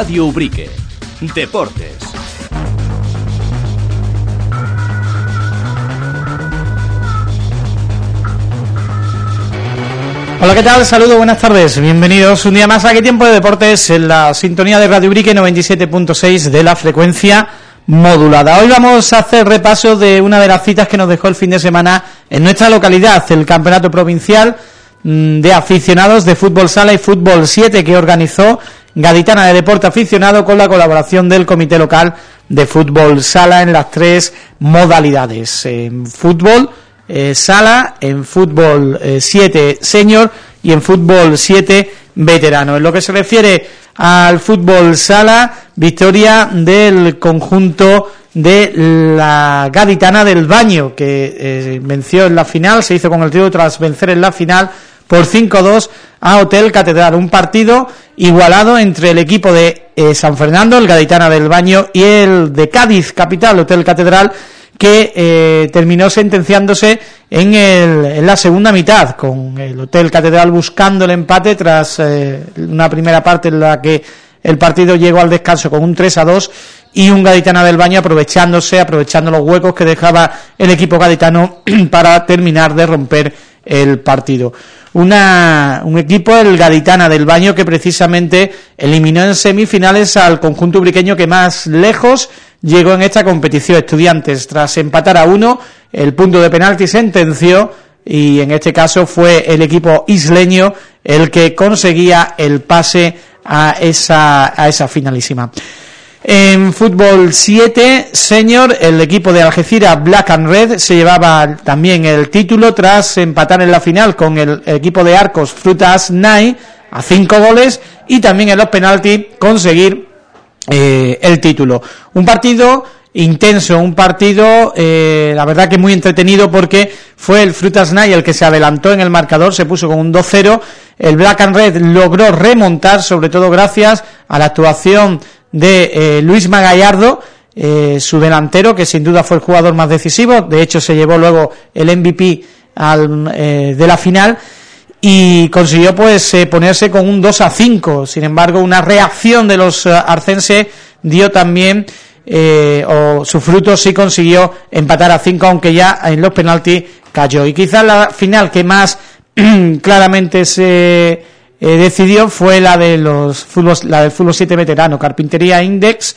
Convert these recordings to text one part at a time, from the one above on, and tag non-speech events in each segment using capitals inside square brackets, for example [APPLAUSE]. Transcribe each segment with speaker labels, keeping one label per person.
Speaker 1: Radio Ubrique. Deportes.
Speaker 2: Hola, ¿qué tal? Saludos, buenas tardes. Bienvenidos un día más a ¿Qué tiempo de deportes? En la sintonía de Radio Ubrique 97.6 de la frecuencia modulada. Hoy vamos a hacer repaso de una de las citas que nos dejó el fin de semana en nuestra localidad, el Campeonato Provincial de Aficionados de Fútbol Sala y Fútbol 7 que organizó Gaditana de Deporte Aficionado con la colaboración del Comité Local de Fútbol Sala en las tres modalidades. En fútbol eh, sala, en fútbol 7 eh, senior y en fútbol 7 veterano. En lo que se refiere al fútbol sala, victoria del conjunto de la Gaditana del Baño, que eh, venció en la final, se hizo con el título tras vencer en la final por 5-2 a Hotel Catedral. Un partido igualado entre el equipo de San Fernando, el Gaditana del Baño, y el de Cádiz, capital, Hotel Catedral, que eh, terminó sentenciándose en, el, en, la segunda mitad, con el Hotel Catedral buscando el empate tras eh, una primera parte en la que el partido llegó al descanso con un 3 a 2 y un Gaditana del Baño aprovechándose, aprovechando los huecos que dejaba el equipo gaditano [CLEARS THROAT] para terminar de romper el partido. Una, un equipo, el Gaditana del Baño, que precisamente eliminó en semifinales al conjunto ubriqueño que más lejos llegó en esta competición. Estudiantes, tras empatar a uno, el punto de penalti sentenció y en este caso fue el equipo isleño el que conseguía el pase a esa, a esa finalísima. En fútbol 7, señor, el equipo de Algeciras Black and Red se llevaba también el título tras empatar en la final con el equipo de Arcos Frutas Night a cinco goles y también en los penaltis conseguir eh, el título. Un partido intenso, un partido, eh, la verdad que muy entretenido porque fue el Frutas Night el que se adelantó en el marcador, se puso con un 2-0, el Black and Red logró remontar, sobre todo gracias a la actuación de eh, Luis Magallardo, su delantero, que sin duda fue el jugador más decisivo, de hecho se llevó luego el MVP al, de la final, y consiguió pues eh, ponerse con un 2 a 5. Sin embargo, una reacción de los uh, arcense dio también eh, o su fruto sí consiguió empatar a 5 aunque ya en los penaltis cayó. Y quizás la final que más [CLEARS THROAT] claramente se eh, decidió fue la de los fútbol, la del fútbol 7 veterano, Carpintería Index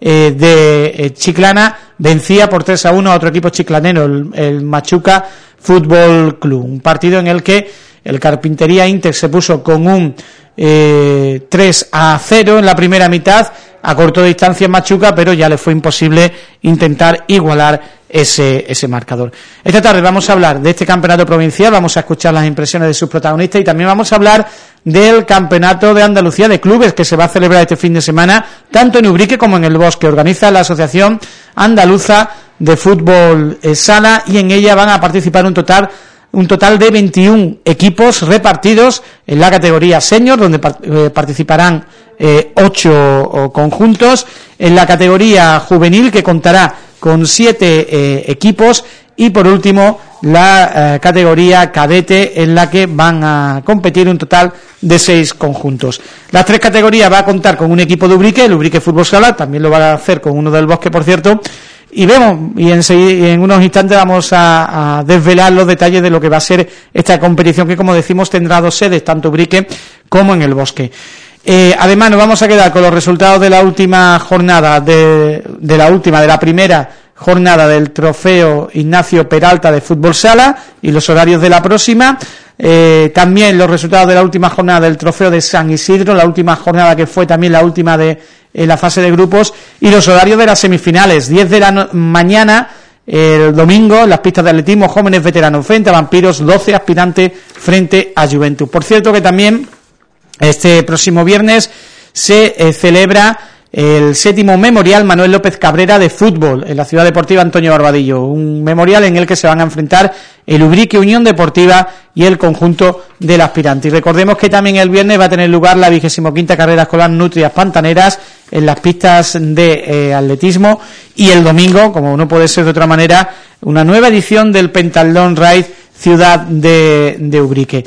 Speaker 2: de Chiclana vencía por 3 a 1 a otro equipo chiclanero, el, el Machuca Fútbol Club, un partido en el que el Carpintería Inter se puso con un eh, 3 a 0 en la primera mitad, a corto distancia en Machuca, pero ya le fue imposible intentar igualar ese, ese marcador. Esta tarde vamos a hablar de este campeonato provincial, vamos a escuchar las impresiones de sus protagonistas y también vamos a hablar del campeonato de Andalucía de clubes que se va a celebrar este fin de semana, tanto en Ubrique como en el Bosque. Organiza la Asociación Andaluza de Fútbol eh, Sala y en ella van a participar un total un total de 21 equipos repartidos en la categoría senior, donde eh, participarán eh, 8 conjuntos, en la categoría juvenil, que contará con 7 eh, equipos, y por último la eh, categoría cadete, en la que van a competir un total de 6 conjuntos. Las tres categorías va a contar con un equipo de Ubrique, el Ubrique Fútbol Sala, también lo va a hacer con uno del Bosque, por cierto, y vemos, y en, unos instantes vamos a, desvelar los detalles de lo que va a ser esta competición que, como decimos, tendrá dos sedes, tanto Brique como en el Bosque. Eh, además, nos vamos a quedar con los resultados de la última jornada, de, de la última, de la primera jornada del trofeo Ignacio Peralta de Fútbol Sala y los horarios de la próxima. Eh, también los resultados de la última jornada del trofeo de San Isidro, la última jornada que fue también la última de en la fase de grupos y los horarios de las semifinales, 10 de la mañana el domingo, las pistas de atletismo, jóvenes veteranos frente a vampiros, 12 aspirantes frente a Juventus. Por cierto que también este próximo viernes se eh, celebra el séptimo memorial Manuel López Cabrera de fútbol en la Ciudad Deportiva Antonio Barbadillo, un memorial en el que se van a enfrentar el Ubrique Unión Deportiva y el conjunto del aspirante. Y recordemos que también el viernes va a tener lugar la vigésimo quinta carrera escolar Nutrias Pantaneras en las pistas de eh, atletismo y el domingo, como no puede ser de otra manera, una nueva edición del Pentalón Ride Ciudad de, de Ubrique.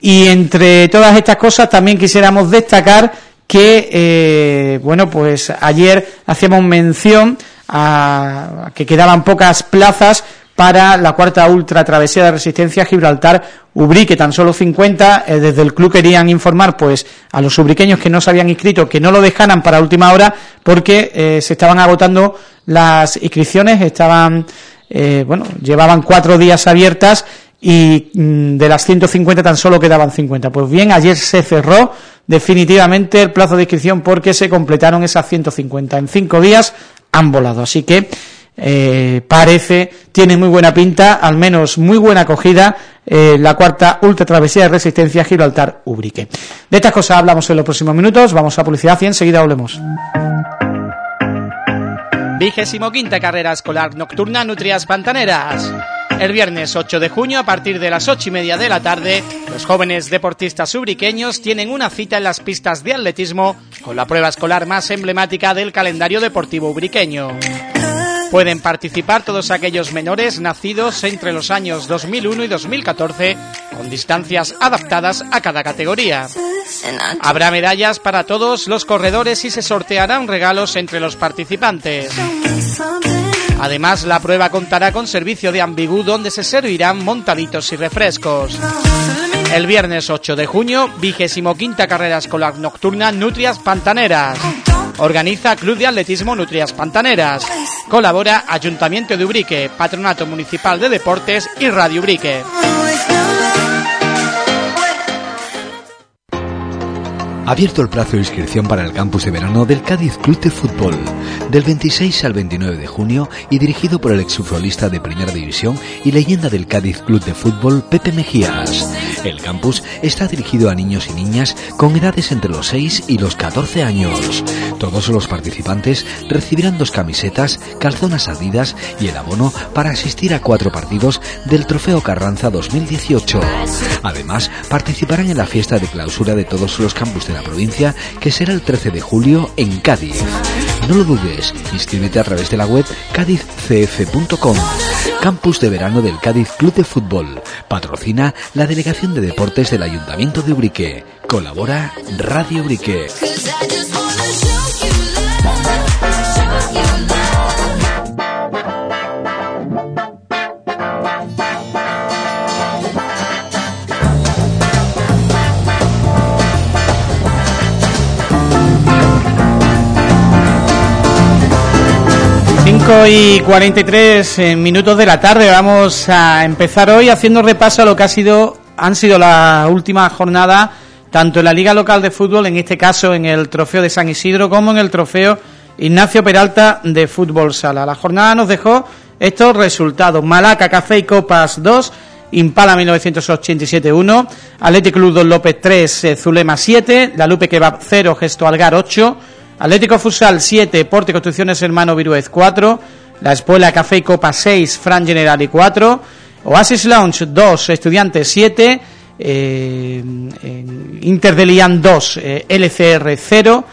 Speaker 2: Y entre todas estas cosas también quisiéramos destacar que, eh, bueno, pues ayer hacíamos mención a que quedaban pocas plazas para la cuarta ultra travesía de resistencia Gibraltar-Ubrique, tan solo 50, eh, desde el club querían informar pues a los ubriqueños que no se habían inscrito que no lo dejaran para última hora porque eh, se estaban agotando las inscripciones, estaban, eh, bueno, llevaban cuatro días abiertas y mm, de las 150 tan solo quedaban 50. Pues bien, ayer se cerró definitivamente el plazo de inscripción porque se completaron esas 150. En cinco días han volado, así que eh, parece, tiene muy buena pinta, al menos muy buena acogida, eh, la cuarta ultra travesía de resistencia Gibraltar-Ubrique. De estas cosas hablamos en los próximos minutos, vamos a publicidad y enseguida hablemos.
Speaker 1: Vigésimo quinta carrera escolar nocturna Nutrias Pantaneras. El viernes 8 de junio, a partir de las ocho y media de la tarde, los jóvenes deportistas ubriqueños tienen una cita en las pistas de atletismo con la prueba escolar más emblemática del calendario deportivo ubriqueño. Pueden participar todos aquellos menores nacidos entre los años 2001 y 2014 con distancias adaptadas a cada categoría. Habrá medallas para todos los corredores y se sortearán regalos entre los participantes. Además, la prueba contará con servicio de ambigú donde se servirán montaditos y refrescos. El viernes 8 de junio, vigésimo quinta carrera escolar nocturna Nutrias Pantaneras. Organiza Club de Atletismo Nutrias Pantaneras. Colabora Ayuntamiento de Ubrique, Patronato Municipal de Deportes y Radio Ubrique.
Speaker 3: Abierto el plazo de inscripción para el campus de verano del Cádiz Club de Fútbol, del 26 al 29 de junio y dirigido por el exfutbolista de Primera División y leyenda del Cádiz Club de Fútbol, Pepe Mejías. El campus está dirigido a niños y niñas con edades entre los 6 y los 14 años. Todos los participantes recibirán dos camisetas, calzonas adidas y el abono para asistir a cuatro partidos del Trofeo Carranza 2018. Además, participarán en la fiesta de clausura de todos los campus de la provincia, que será el 13 de julio en Cádiz. No lo dudes, inscríbete a través de la web cádizcf.com. Campus de verano del Cádiz Club de Fútbol. Patrocina la Delegación de Deportes del Ayuntamiento de Ubrique. Colabora Radio Ubrique.
Speaker 2: 5 y 43 eh, minutos de la tarde. Vamos a empezar hoy haciendo repaso a lo que ha sido han sido la última jornada tanto en la Liga Local de Fútbol, en este caso en el Trofeo de San Isidro, como en el Trofeo Ignacio Peralta de Fútbol Sala. La jornada nos dejó estos resultados. Malaca, Café y Copas 2, Impala 1987 1, Atlético Club Don López 3, eh, Zulema 7, La Lupe Kebab 0, Gesto Algar 8, Atlético Fusal 7, Porte Construcciones Hermano Viruez 4, La Espuela Café y Copa 6, Fran Generali 4, Oasis Lounge 2, Estudiantes 7, eh, Inter de Lian 2, eh, LCR 0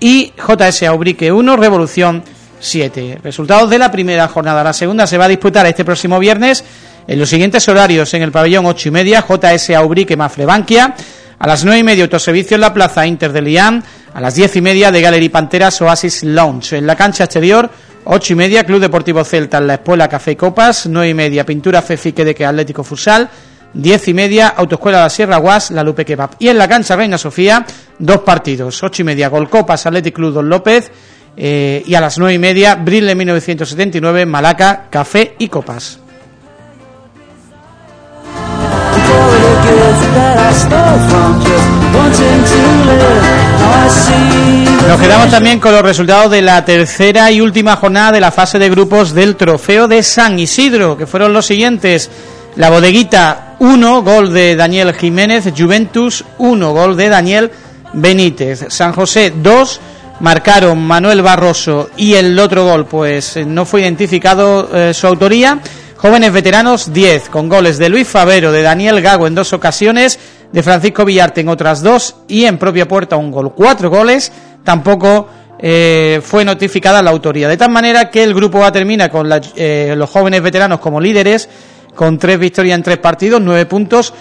Speaker 2: y JS Aubrique 1, Revolución 7. Resultados de la primera jornada. La segunda se va a disputar este próximo viernes en los siguientes horarios. En el pabellón 8 y media, JS Aubrique Maflebanquia, a las 9 y media autoservicio en la plaza Inter de Lian, a las diez y media de Gallery Panteras Oasis Lounge. En la cancha exterior, ocho y media, Club Deportivo Celta en la Espuela Café Copas, nueve y media, Pintura Fefique de que Atlético Futsal, diez y media, Autoescuela La Sierra Guas, La Lupe Kebab. Y en la cancha Reina Sofía, dos partidos, ocho y media, Golcopas Atlético Club Don López, eh, y a las nueve y media, Brille 1979, Malaca, Café y Copas. Nos quedamos también con los resultados de la tercera y última jornada de la fase de grupos del Trofeo de San Isidro, que fueron los siguientes. La Bodeguita 1, gol de Daniel Jiménez, Juventus 1, gol de Daniel Benítez, San José 2, marcaron Manuel Barroso y el otro gol pues no fue identificado eh, su autoría. Jóvenes veteranos 10, con goles de Luis Favero, de Daniel Gago en dos ocasiones, de Francisco Villarte en otras dos y en propia puerta un gol. Cuatro goles, tampoco eh, fue notificada la autoría. De tal manera que el grupo A termina con eh, los jóvenes veteranos como líderes, con tres victorias en tres partidos, nueve puntos,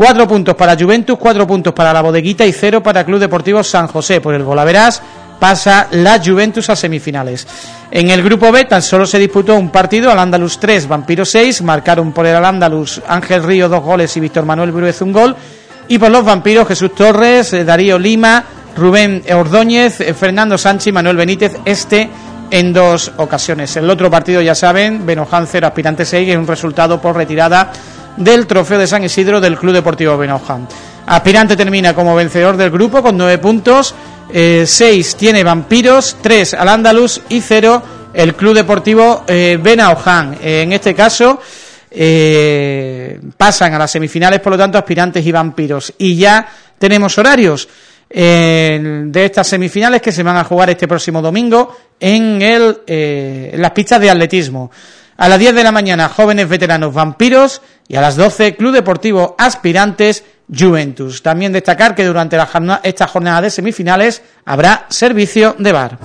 Speaker 2: Cuatro puntos para Juventus, cuatro puntos para la Bodeguita y cero para Club Deportivo San José. Por el Golaveras pasa la Juventus a semifinales. En el grupo B tan solo se disputó un partido, al Andalus 3, Vampiro 6, marcaron por el Andalus Ángel Río dos goles y Víctor Manuel Bruez un gol, y por los Vampiros Jesús Torres, eh, Darío Lima, Rubén Ordóñez, eh, Fernando Sánchez y Manuel Benítez, este en dos ocasiones. El otro partido, ya saben, Benoján 0, Aspirante 6, es un resultado por retirada del trofeo de San Isidro del Club Deportivo Benoján. Aspirante termina como vencedor del grupo con nueve puntos, eh, seis tiene Vampiros, tres al Andalus y cero el Club Deportivo eh, en este caso eh, pasan a las semifinales, por lo tanto, aspirantes y vampiros. Y ya tenemos horarios de estas semifinales que se van a jugar este próximo domingo en, el, eh, en las pistas de atletismo. A las 10 de la mañana, jóvenes veteranos vampiros y a las 12, Club Deportivo Aspirantes Juventus. También destacar que durante la, esta jornada de semifinales habrá servicio de bar.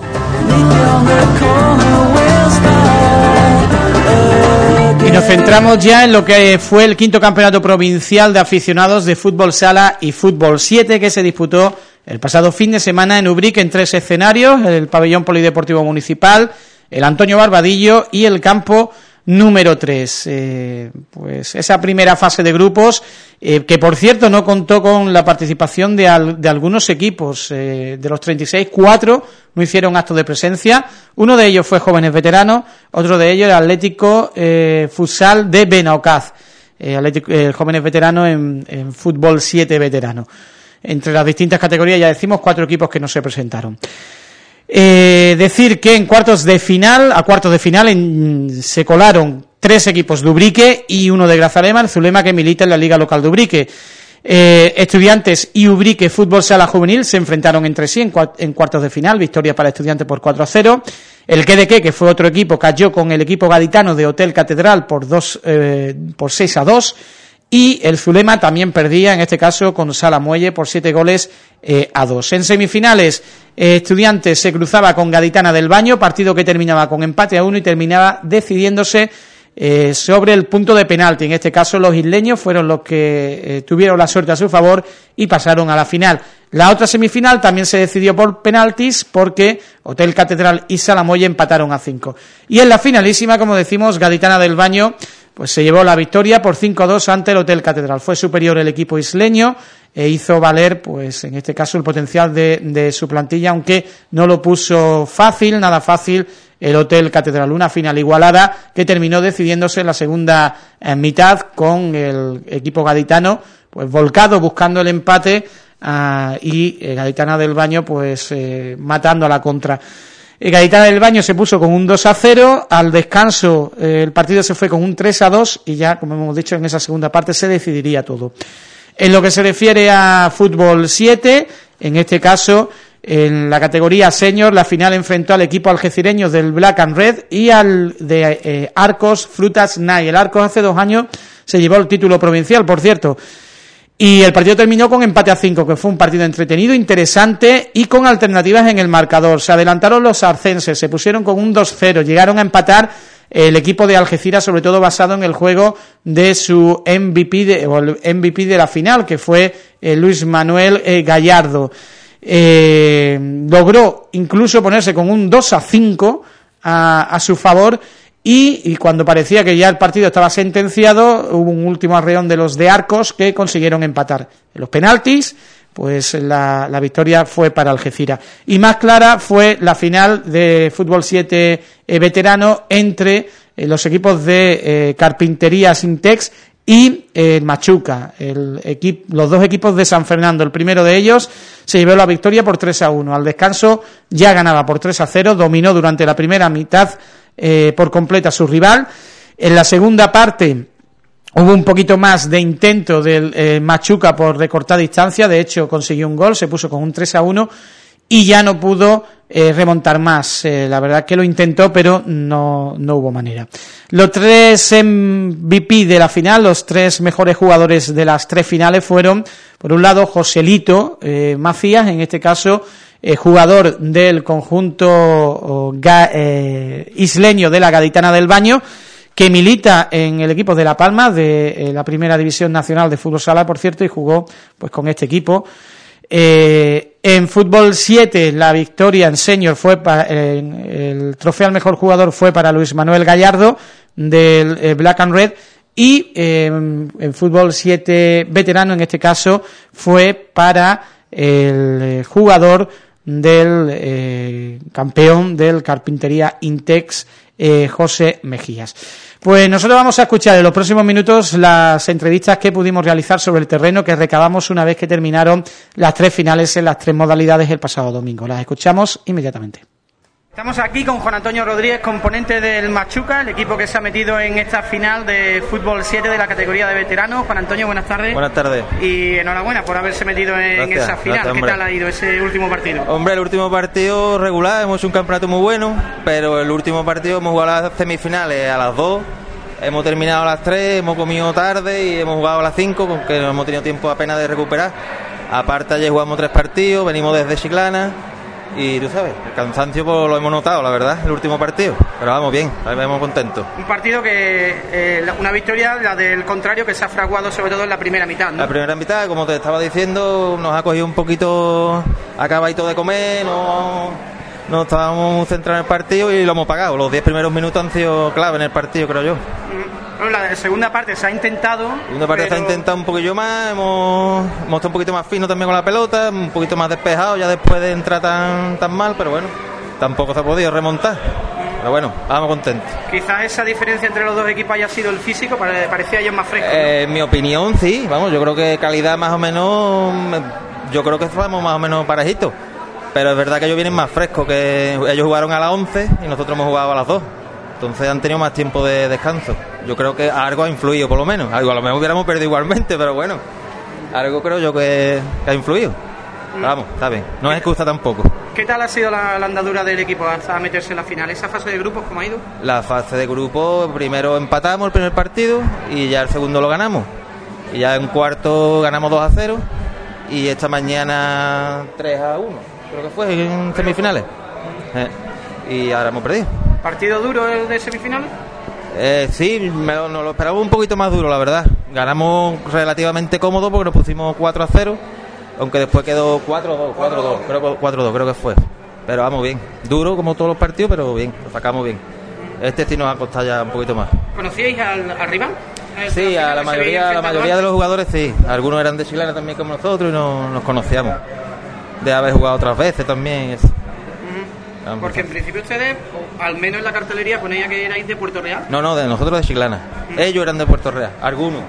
Speaker 2: Nos centramos ya en lo que fue el quinto campeonato provincial de aficionados de fútbol sala y fútbol 7 que se disputó el pasado fin de semana en Ubrique en tres escenarios, el pabellón polideportivo municipal, el Antonio Barbadillo y el campo número 3. Eh, pues esa primera fase de grupos, eh, que por cierto no contó con la participación de, algunos equipos, eh, de los 36, cuatro no hicieron acto de presencia, uno de ellos fue Jóvenes Veteranos, otro de ellos el Atlético Futsal de Benaucaz, el Jóvenes Veteranos en, en Fútbol 7 Veterano. Entre las distintas categorías ya decimos cuatro equipos que no se presentaron. Eh, decir que en cuartos de final, a cuartos de final se colaron tres equipos de Ubrique y uno de Grazalema, el Zulema que milita en la Liga Local de Ubrique. Eh, estudiantes y Ubrique Fútbol Sala Juvenil se enfrentaron entre sí en, cuartos de final, victoria para Estudiantes por 4 a 0. El Quedeque, que fue otro equipo, cayó con el equipo gaditano de Hotel Catedral por, dos, eh, por 6 a 2 y el Zulema también perdía, en este caso con Sala Muelle, por siete goles eh, a dos. En semifinales, eh, Estudiantes se cruzaba con Gaditana del Baño, partido que terminaba con empate a uno y terminaba decidiéndose eh, sobre el punto de penalti. En este caso, los isleños fueron los que tuvieron la suerte a su favor y pasaron a la final. La otra semifinal también se decidió por penaltis porque Hotel Catedral y Salamoya empataron a cinco. Y en la finalísima, como decimos, Gaditana del Baño pues se llevó la victoria por 5-2 ante el Hotel Catedral. Fue superior el equipo isleño e hizo valer, pues en este caso, el potencial de, su plantilla, aunque no lo puso fácil, nada fácil, el Hotel Catedral. Una final igualada que terminó decidiéndose en la segunda eh, mitad con el equipo gaditano, pues volcado buscando el empate ah, y eh, Gaditana del Baño, pues eh, matando a la contra. Gaditana del Baño se puso con un 2 a 0, al descanso eh, el partido se fue con un 3 a 2 y ya, como hemos dicho, en esa segunda parte se decidiría todo. En lo que se refiere a fútbol 7, en este caso, en la categoría senior, la final enfrentó al equipo algecireño del Black and Red y al de eh, Arcos Frutas Nay. El Arcos hace dos años se llevó el título provincial, por cierto. Y el partido terminó con empate a 5, que fue un partido entretenido, interesante y con alternativas en el marcador. Se adelantaron los arcenses, se pusieron con un 2-0, llegaron a empatar el equipo de Algeciras, sobre todo basado en el juego de su MVP de, MVP de la final, que fue eh, Luis Manuel eh, Gallardo. Eh, logró incluso ponerse con un 2 a 5 a, a su favor y, cuando parecía que ya el partido estaba sentenciado, hubo un último arreón de los de Arcos que consiguieron empatar. En los penaltis, pues la, victoria fue para Algeciras. Y más clara fue la final de Fútbol 7 eh, veterano entre eh, los equipos de eh, Carpintería Sintex y Machuca, el los dos equipos de San Fernando. El primero de ellos se llevó la victoria por 3 a 1. Al descanso ya ganaba por 3 a 0, dominó durante la primera mitad eh, por completa a su rival. En la segunda parte hubo un poquito más de intento del eh, Machuca por recortar distancia, de hecho consiguió un gol, se puso con un 3 a 1 y ya no pudo eh, remontar más. la verdad que lo intentó, pero no, no hubo manera. Los tres MVP de la final, los tres mejores jugadores de las tres finales fueron, por un lado, Joselito Macías, en este caso eh, jugador del conjunto eh, isleño de la Gaditana del Baño, que milita en el equipo de La Palma, de la Primera División Nacional de Fútbol Sala, por cierto, y jugó pues con este equipo. en fútbol 7 la victoria en senior fue para, el trofeo al mejor jugador fue para Luis Manuel Gallardo del Black and Red y en fútbol 7 veterano en este caso fue para el jugador del eh, campeón del Carpintería Intex, eh, José Mejías. Pues nosotros vamos a escuchar en los próximos minutos las entrevistas que pudimos realizar sobre el terreno que recabamos una vez que terminaron las tres finales en las tres modalidades el pasado domingo. Las escuchamos inmediatamente. Estamos aquí con Juan Antonio Rodríguez, componente del Machuca, el equipo que se ha metido en esta final de fútbol 7 de la categoría de veteranos. Juan Antonio, buenas tardes.
Speaker 4: Buenas tardes.
Speaker 2: Y enhorabuena por haberse metido en esa final. ¿Qué tal ha ido ese último partido?
Speaker 4: Hombre, el último partido regular, hemos hecho un campeonato muy bueno, pero el último partido hemos jugado las semifinales a las 2. Hemos terminado a las 3, hemos comido tarde y hemos jugado a las 5, porque no hemos tenido tiempo apenas de recuperar. Aparte, ayer jugamos tres partidos, venimos desde Chiclana y tú sabes, el cansancio pues, lo hemos notado, la verdad, el último partido. Pero vamos bien, ahí vamos contentos.
Speaker 2: Un partido que, eh, una victoria, la del contrario, que se ha fraguado sobre todo en la primera mitad.
Speaker 4: La primera mitad, como te estaba diciendo, nos ha cogido un poquito acabadito de comer, no, no estábamos centrados en el partido y lo hemos pagado. Los 10 primeros minutos han sido clave en el partido, creo yo.
Speaker 2: Bueno, la segunda parte se ha intentado.
Speaker 4: La segunda parte se ha intentado un poquillo más, hemos, hemos estado un poquito más fino también con la pelota, un poquito más despejado ya después de entrar tan, tan mal, pero bueno, tampoco se ha podido remontar. Pero bueno, vamos contentos.
Speaker 2: Quizás esa diferencia entre los dos equipos haya sido el físico, parecía ellos más frescos.
Speaker 4: Eh, en mi opinión, sí, vamos, yo creo que calidad más o menos, yo creo que estamos más o menos parejitos. Pero es verdad que ellos vienen más frescos, que ellos jugaron a las 11 y nosotros hemos jugado a las 2. Entonces han tenido más tiempo de descanso. Yo creo que algo ha influido, por lo menos. Algo a lo mejor hubiéramos perdido igualmente, pero bueno, algo creo yo que, ha influido. Vamos, está bien. No es excusa tampoco.
Speaker 2: ¿Qué tal ha sido la, andadura del equipo hasta meterse en la final? ¿Esa fase de grupos cómo ha ido?
Speaker 4: La fase de grupos, primero empatamos el primer partido y ya el segundo lo ganamos. Y ya en cuarto ganamos 2 a 0 y esta mañana 3 a 1, creo que fue en semifinales. Eh, y ahora hemos perdido.
Speaker 2: ¿Partido duro el de semifinales?
Speaker 4: Eh, sí, nos lo esperaba un poquito más duro, la verdad. Ganamos relativamente cómodo porque nos pusimos 4 a 0, aunque después quedó 4-2, 4-2, creo, 4-2, creo que fue. Pero vamos bien, duro como todos los partidos, pero bien, lo sacamos bien. Este sí nos ha costado ya un poquito más.
Speaker 2: ¿Conocíais al, rival?
Speaker 4: Sí, a la mayoría, la mayoría de los jugadores sí. Algunos eran de Chilena también como nosotros y nos conocíamos. De haber jugado otras veces también.
Speaker 2: Porque en principio ustedes, al menos en la cartelería, ponía que erais de Puerto Real.
Speaker 4: No, no, de nosotros de Chiclana. Ellos eran de Puerto Real, algunos.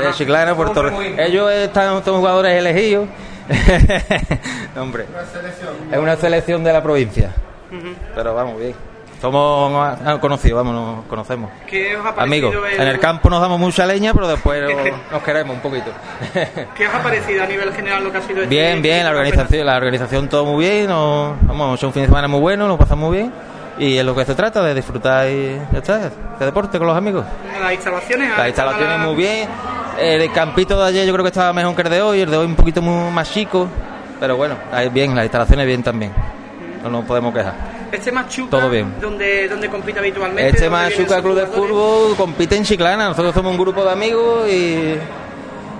Speaker 4: De Chiclana, Puerto Real. Ellos están, son jugadores elegidos. [LAUGHS] Hombre, es una selección de la provincia. Pero vamos, bien. Somos conocidos, vamos, nos conocemos.
Speaker 2: ¿Qué os ha
Speaker 4: Amigos, en el campo nos damos mucha leña, pero después [LAUGHS] nos queremos un poquito. [LAUGHS]
Speaker 2: ¿Qué os ha parecido a nivel general lo que ha sido este
Speaker 4: Bien, bien, la organización, la organización todo muy bien, nos, vamos, es un fin de semana muy bueno, nos pasamos muy bien. Y es lo que se trata, de disfrutar y ya está, de deporte con los amigos.
Speaker 2: Las instalaciones.
Speaker 4: Las instalaciones muy bien. El campito de ayer yo creo que estaba mejor que el de hoy, el de hoy un poquito más chico. Pero bueno, bien, las instalaciones bien también. No nos podemos quejar.
Speaker 2: Este Machuca, Todo bien. ¿dónde, dónde compite habitualmente?
Speaker 4: Este Machuca Club de Fútbol compite en Chiclana. Nosotros somos un grupo de amigos y,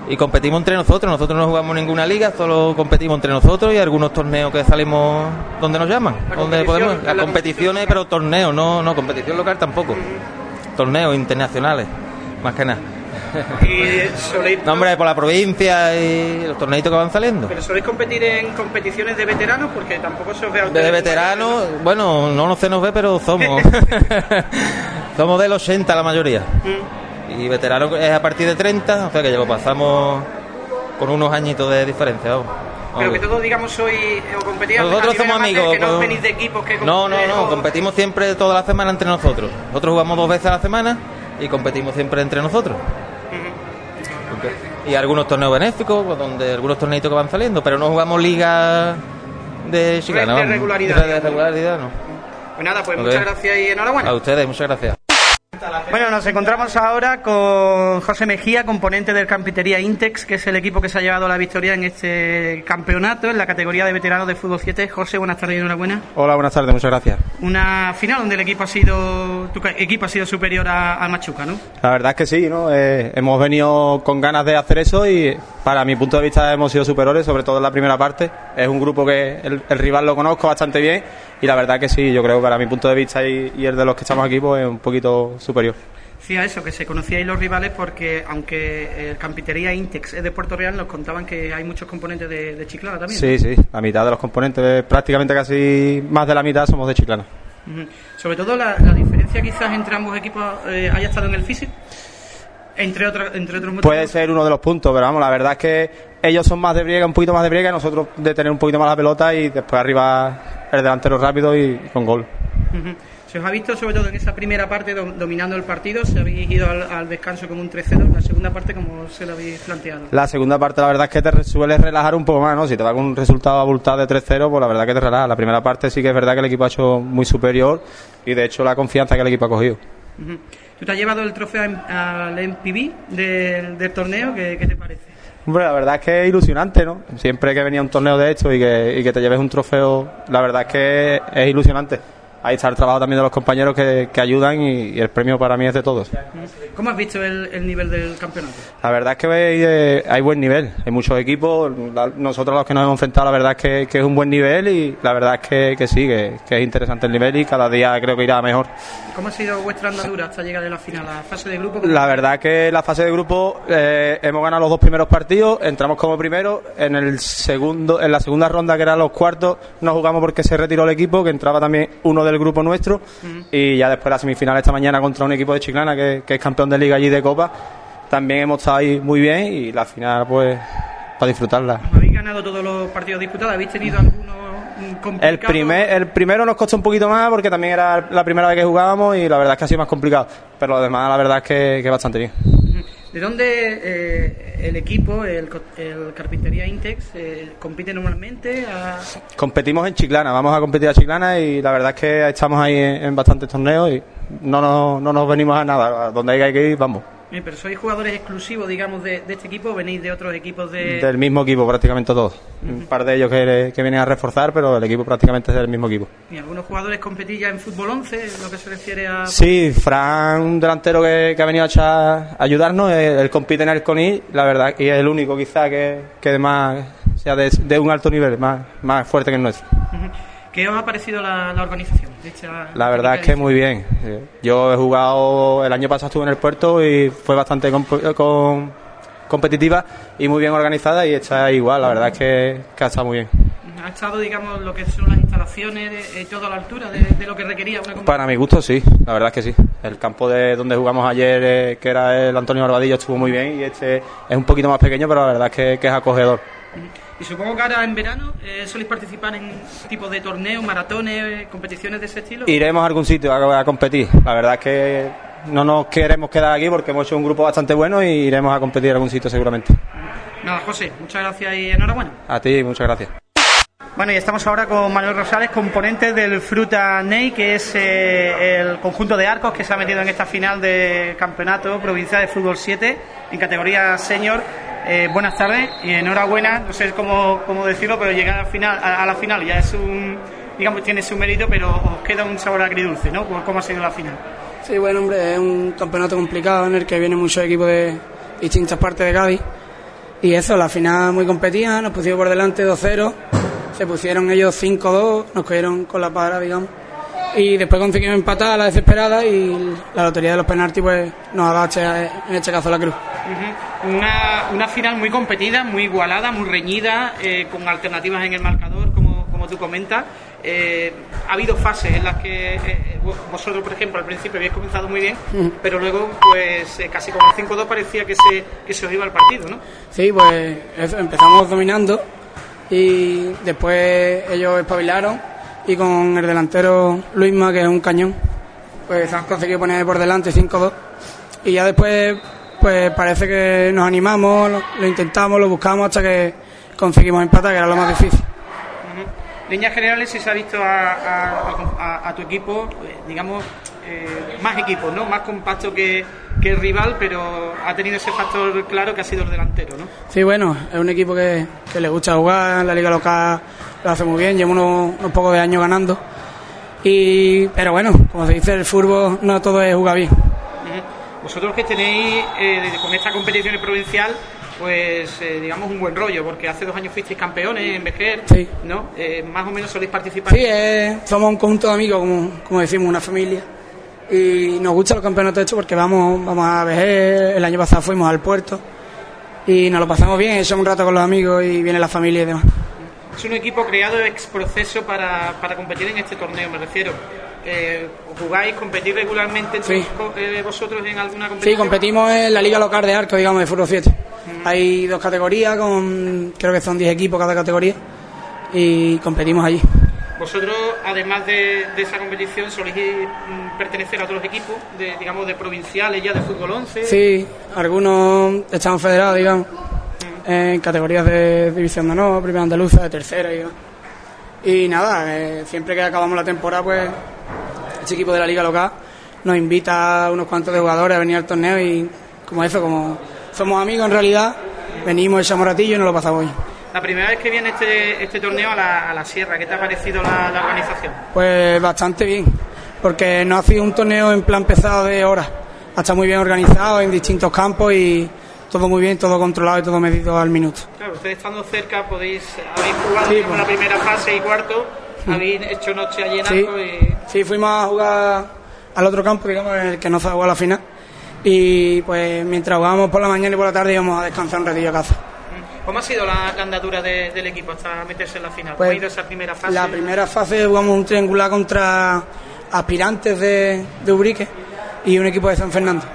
Speaker 4: y competimos entre nosotros. Nosotros no jugamos ninguna liga, solo competimos entre nosotros y algunos torneos que salimos donde nos llaman. donde podemos, las competiciones, pero torneos, no, no, competición local tampoco. Torneos internacionales, más que nada. [LAUGHS] Y [LAUGHS] no, hombre, por la provincia y los torneitos que van saliendo.
Speaker 2: ¿Pero soléis competir en competiciones de veteranos? Porque tampoco se os ve a
Speaker 4: De veteranos, bueno, no se nos ve, pero somos. [LAUGHS] somos del 80 la mayoría. Mm. Y veteranos es a partir de 30, o sea que ya lo pasamos con unos añitos de diferencia.
Speaker 2: Pero que todos, digamos, hoy o competíamos
Speaker 4: Nosotros somos amigos.
Speaker 2: Que no venís de equipos que
Speaker 4: No, no, no, competimos siempre toda la semana entre nosotros. Nosotros jugamos dos veces a la semana y competimos siempre entre nosotros y algunos torneos benéficos, pues, donde algunos torneitos que van saliendo, pero no jugamos liga de chicana.
Speaker 2: De, regularidad.
Speaker 4: De, regularidad, no.
Speaker 2: Pues nada, pues muchas gracias y enhorabuena.
Speaker 4: A ustedes, muchas gracias.
Speaker 1: Bueno, nos encontramos ahora con José Mejía, componente del Campitería Intex, que es el equipo que se ha llevado la victoria en este campeonato en la categoría de veteranos de fútbol 7. José, buenas tardes y enhorabuena.
Speaker 5: Hola, buenas tardes, muchas gracias.
Speaker 1: Una final donde el equipo ha sido tu equipo ha sido superior a, Machuca, ¿no?
Speaker 5: La verdad es que sí, ¿no? Eh, hemos venido con ganas de hacer eso y para mi punto de vista hemos sido superiores, sobre todo en la primera parte. Es un grupo que el, rival lo conozco bastante bien y la verdad que sí, yo creo que para mi punto de vista y, y el de los que estamos aquí pues es un poquito superior
Speaker 1: decía eso, que se conocíais los rivales porque aunque el Campitería Intex es de Puerto Real, nos contaban que hay muchos componentes de, Chiclana también.
Speaker 5: Sí, sí, la mitad de los componentes, prácticamente casi más de la mitad somos de Chiclana.
Speaker 1: Sobre todo la, diferencia quizás entre ambos equipos eh, haya estado en el físico. Entre, otros entre otros motivos.
Speaker 5: Puede ser uno de los puntos, pero vamos, la verdad es que ellos son más de briega, un poquito más de briega, nosotros de tener un poquito más la pelota y después arriba el delantero rápido y, con gol.
Speaker 1: Se os ha visto sobre todo en esa primera parte dominando el partido, se habéis ido al, descanso como un 3-0, la segunda parte como se lo habéis planteado.
Speaker 5: La segunda parte la verdad es que te sueles relajar un poco más, ¿no? Si te va con un resultado abultado de 3-0, pues la verdad que te relajas. La primera parte sí que es verdad que el equipo ha hecho muy superior y de hecho la confianza que el equipo ha cogido.
Speaker 1: Tú te has llevado el trofeo al MPB del, torneo, ¿qué, te parece?
Speaker 5: Hombre, la verdad es que es ilusionante, ¿no? Siempre que venía un torneo de esto y que, y que te lleves un trofeo, la verdad es que es ilusionante ahí está el trabajo también de los compañeros que, ayudan y, el premio para mí es de todos.
Speaker 1: ¿Cómo has visto el, nivel del campeonato?
Speaker 5: La verdad es que hay, hay, buen nivel, hay muchos equipos, nosotros los que nos hemos enfrentado la verdad es que, es un buen nivel y la verdad es que, que sí, que, es interesante el nivel y cada día creo que irá mejor.
Speaker 1: ¿Cómo ha sido vuestra andadura hasta llegar a la final, la fase de grupo?
Speaker 5: La verdad es que la fase de grupo eh, hemos ganado los dos primeros partidos, entramos como primero, en el segundo, en la segunda ronda que eran los cuartos, nos jugamos porque se retiró el equipo, que entraba también uno de grupo nuestro. Y ya después la semifinal esta mañana contra un equipo de Chiclana que, es campeón de liga allí de Copa. También hemos estado ahí muy bien y la final, pues, para disfrutarla.
Speaker 1: ¿Habéis ganado todos los partidos disputados? ¿Habéis tenido algunos
Speaker 5: el, primer, el primero nos costó un poquito más porque también era la primera vez que jugábamos y la verdad es que ha sido más complicado. Pero lo demás, la verdad es que, que bastante bien.
Speaker 1: ¿De dónde eh, el equipo, el, Carpintería Intex, eh, compite normalmente?
Speaker 5: Competimos en Chiclana, vamos a competir a Chiclana y la verdad es que estamos ahí en, bastantes torneos y no, no, no nos venimos a nada. Donde hay que ir, vamos.
Speaker 1: Eh, pero sois jugadores exclusivos, digamos, de, este equipo, o venís de otros equipos de...
Speaker 5: Del mismo equipo, prácticamente todos. Un par de ellos que, que, vienen a reforzar, pero el equipo prácticamente es del mismo equipo.
Speaker 1: ¿Y algunos jugadores competís ya en fútbol 11, lo que se refiere a...?
Speaker 5: Sí, Fran, un delantero que, ha venido a, ayudarnos, él, compite en el CONI, la verdad, y es el único quizá que, que además sea de, un alto nivel, más, más fuerte que el nuestro.
Speaker 1: ¿Qué os ha parecido la, organización?
Speaker 5: la verdad es que muy bien. Yo he jugado, el año pasado estuve en el puerto y fue bastante competitiva y muy bien organizada y está igual, la verdad es que, ha estado muy bien.
Speaker 1: ¿Ha estado, digamos, lo que son las instalaciones, de, todo a la altura de, lo que requería una
Speaker 5: Para mi gusto, sí, la verdad es que sí. El campo de donde jugamos ayer, eh, que era el Antonio Barbadillo, estuvo muy bien y este es un poquito más pequeño, pero la verdad es que, que es acogedor.
Speaker 1: Y supongo que ahora en verano eh, soléis participar en tipos de torneos, maratones, competiciones de ese estilo.
Speaker 5: Iremos a algún sitio a, competir. La verdad es que no nos queremos quedar aquí porque hemos hecho un grupo bastante bueno y iremos a competir en algún sitio seguramente.
Speaker 1: Nada, José, muchas gracias y enhorabuena.
Speaker 5: A ti, muchas gracias.
Speaker 1: Bueno, y estamos ahora con Manuel Rosales, componente del Fruta Ney, que es eh, el conjunto de arcos que se ha metido en esta final de campeonato provincial de fútbol 7 en categoría senior eh, buenas tardes y enhorabuena, no sé cómo, cómo decirlo, pero llegar al final, a, la final ya es un, digamos, tiene su mérito, pero os queda un sabor agridulce, ¿no? ¿Cómo ha sido la final?
Speaker 6: Sí, bueno, hombre, es un campeonato complicado en el que vienen muchos equipos de distintas partes de Cádiz. Y eso, la final muy competida, nos pusimos por delante 2-0, se pusieron ellos 5-2, nos cogieron con la para, digamos. Y después conseguimos empatar a la desesperada y la lotería de los penaltis pues nos agacha en este caso la cruz
Speaker 1: una, una final muy competida, muy igualada, muy reñida, eh, con alternativas en el marcador, como, como tú comentas. Eh, ha habido fases en las que eh, vosotros, por ejemplo, al principio habéis comenzado muy bien, pero luego, pues casi como el 5-2 parecía que se, que se os iba el partido, ¿no?
Speaker 6: Sí, pues empezamos dominando y después ellos espabilaron y con el delantero Luisma, que es un cañón, pues han conseguido poner por delante 5-2 y ya después pues parece que nos animamos, lo, intentamos, lo buscamos hasta que conseguimos empatar, que era lo más difícil.
Speaker 1: En líneas generales, si se ha visto a, tu equipo, eh, digamos, eh, más equipos, ¿no? Más compacto que, que el rival, pero ha tenido ese factor claro que ha sido el delantero, ¿no?
Speaker 6: Sí, bueno, es un equipo que, que le gusta jugar, en la liga local lo hace muy bien, lleva unos, unos pocos de años ganando. Y, pero bueno, como se dice, el fútbol no todo es jugar bien.
Speaker 1: Vosotros que tenéis eh, con esta competición provincial, pues eh, digamos un buen rollo, porque hace dos años fuisteis campeones en Bejer,
Speaker 6: Sí.
Speaker 1: ¿no? Eh, más o menos soléis participar.
Speaker 6: Sí, eh, somos un conjunto de amigos, como, como decimos, una familia. Y nos gustan los campeonatos estos porque vamos, vamos a ver, el año pasado fuimos al puerto y nos lo pasamos bien, echamos un rato con los amigos y viene la familia y demás.
Speaker 1: Es un equipo creado ex proceso para, para competir en este torneo, me refiero. Eh, ¿Jugáis, competís regularmente
Speaker 6: Sí.
Speaker 1: eh, vosotros en alguna
Speaker 6: Sí,
Speaker 1: competición?
Speaker 6: competimos en la liga local de arco, digamos, de fútbol 7. Hay dos categorías, con creo que son 10 equipos cada categoría y competimos allí.
Speaker 1: Vosotros, además de, de esa competición, soléis mm, pertenecer a otros equipos, de, digamos, de provinciales ya de fútbol 11.
Speaker 6: Sí, algunos estamos federados, digamos, en categorías de división de honor, primera andaluza, de tercera y demás. Y nada, eh, siempre que acabamos la temporada, pues este equipo de la liga local nos invita a unos cuantos de jugadores a venir al torneo y como eso, como somos amigos en realidad, venimos, echamos ratillo y nos lo pasamos bien.
Speaker 1: La primera vez que viene este, este torneo a la, a la Sierra, ¿qué te ha parecido la, la organización?
Speaker 6: Pues bastante bien, porque no ha sido un torneo en plan pesado de horas. Está muy bien organizado en distintos campos y todo muy bien, todo controlado y todo medido al minuto.
Speaker 1: Claro, ustedes estando cerca podéis, habéis jugado
Speaker 6: Sí, pues.
Speaker 1: la primera fase y cuarto, habéis hecho noche allí en
Speaker 6: Sí,
Speaker 1: y...
Speaker 6: sí, fuimos a jugar al otro campo, digamos, en el que no se jugó a la final. Y pues mientras jugábamos por la mañana y por la tarde íbamos a descansar un ratillo a casa.
Speaker 1: ¿Cómo ha sido la, la andadura de- del equipo hasta meterse en la final?
Speaker 6: Pues,
Speaker 1: ¿Cómo ha ido esa primera fase?
Speaker 6: La primera fase jugamos un triangular contra aspirantes de, de Ubrique y un equipo de San Fernando.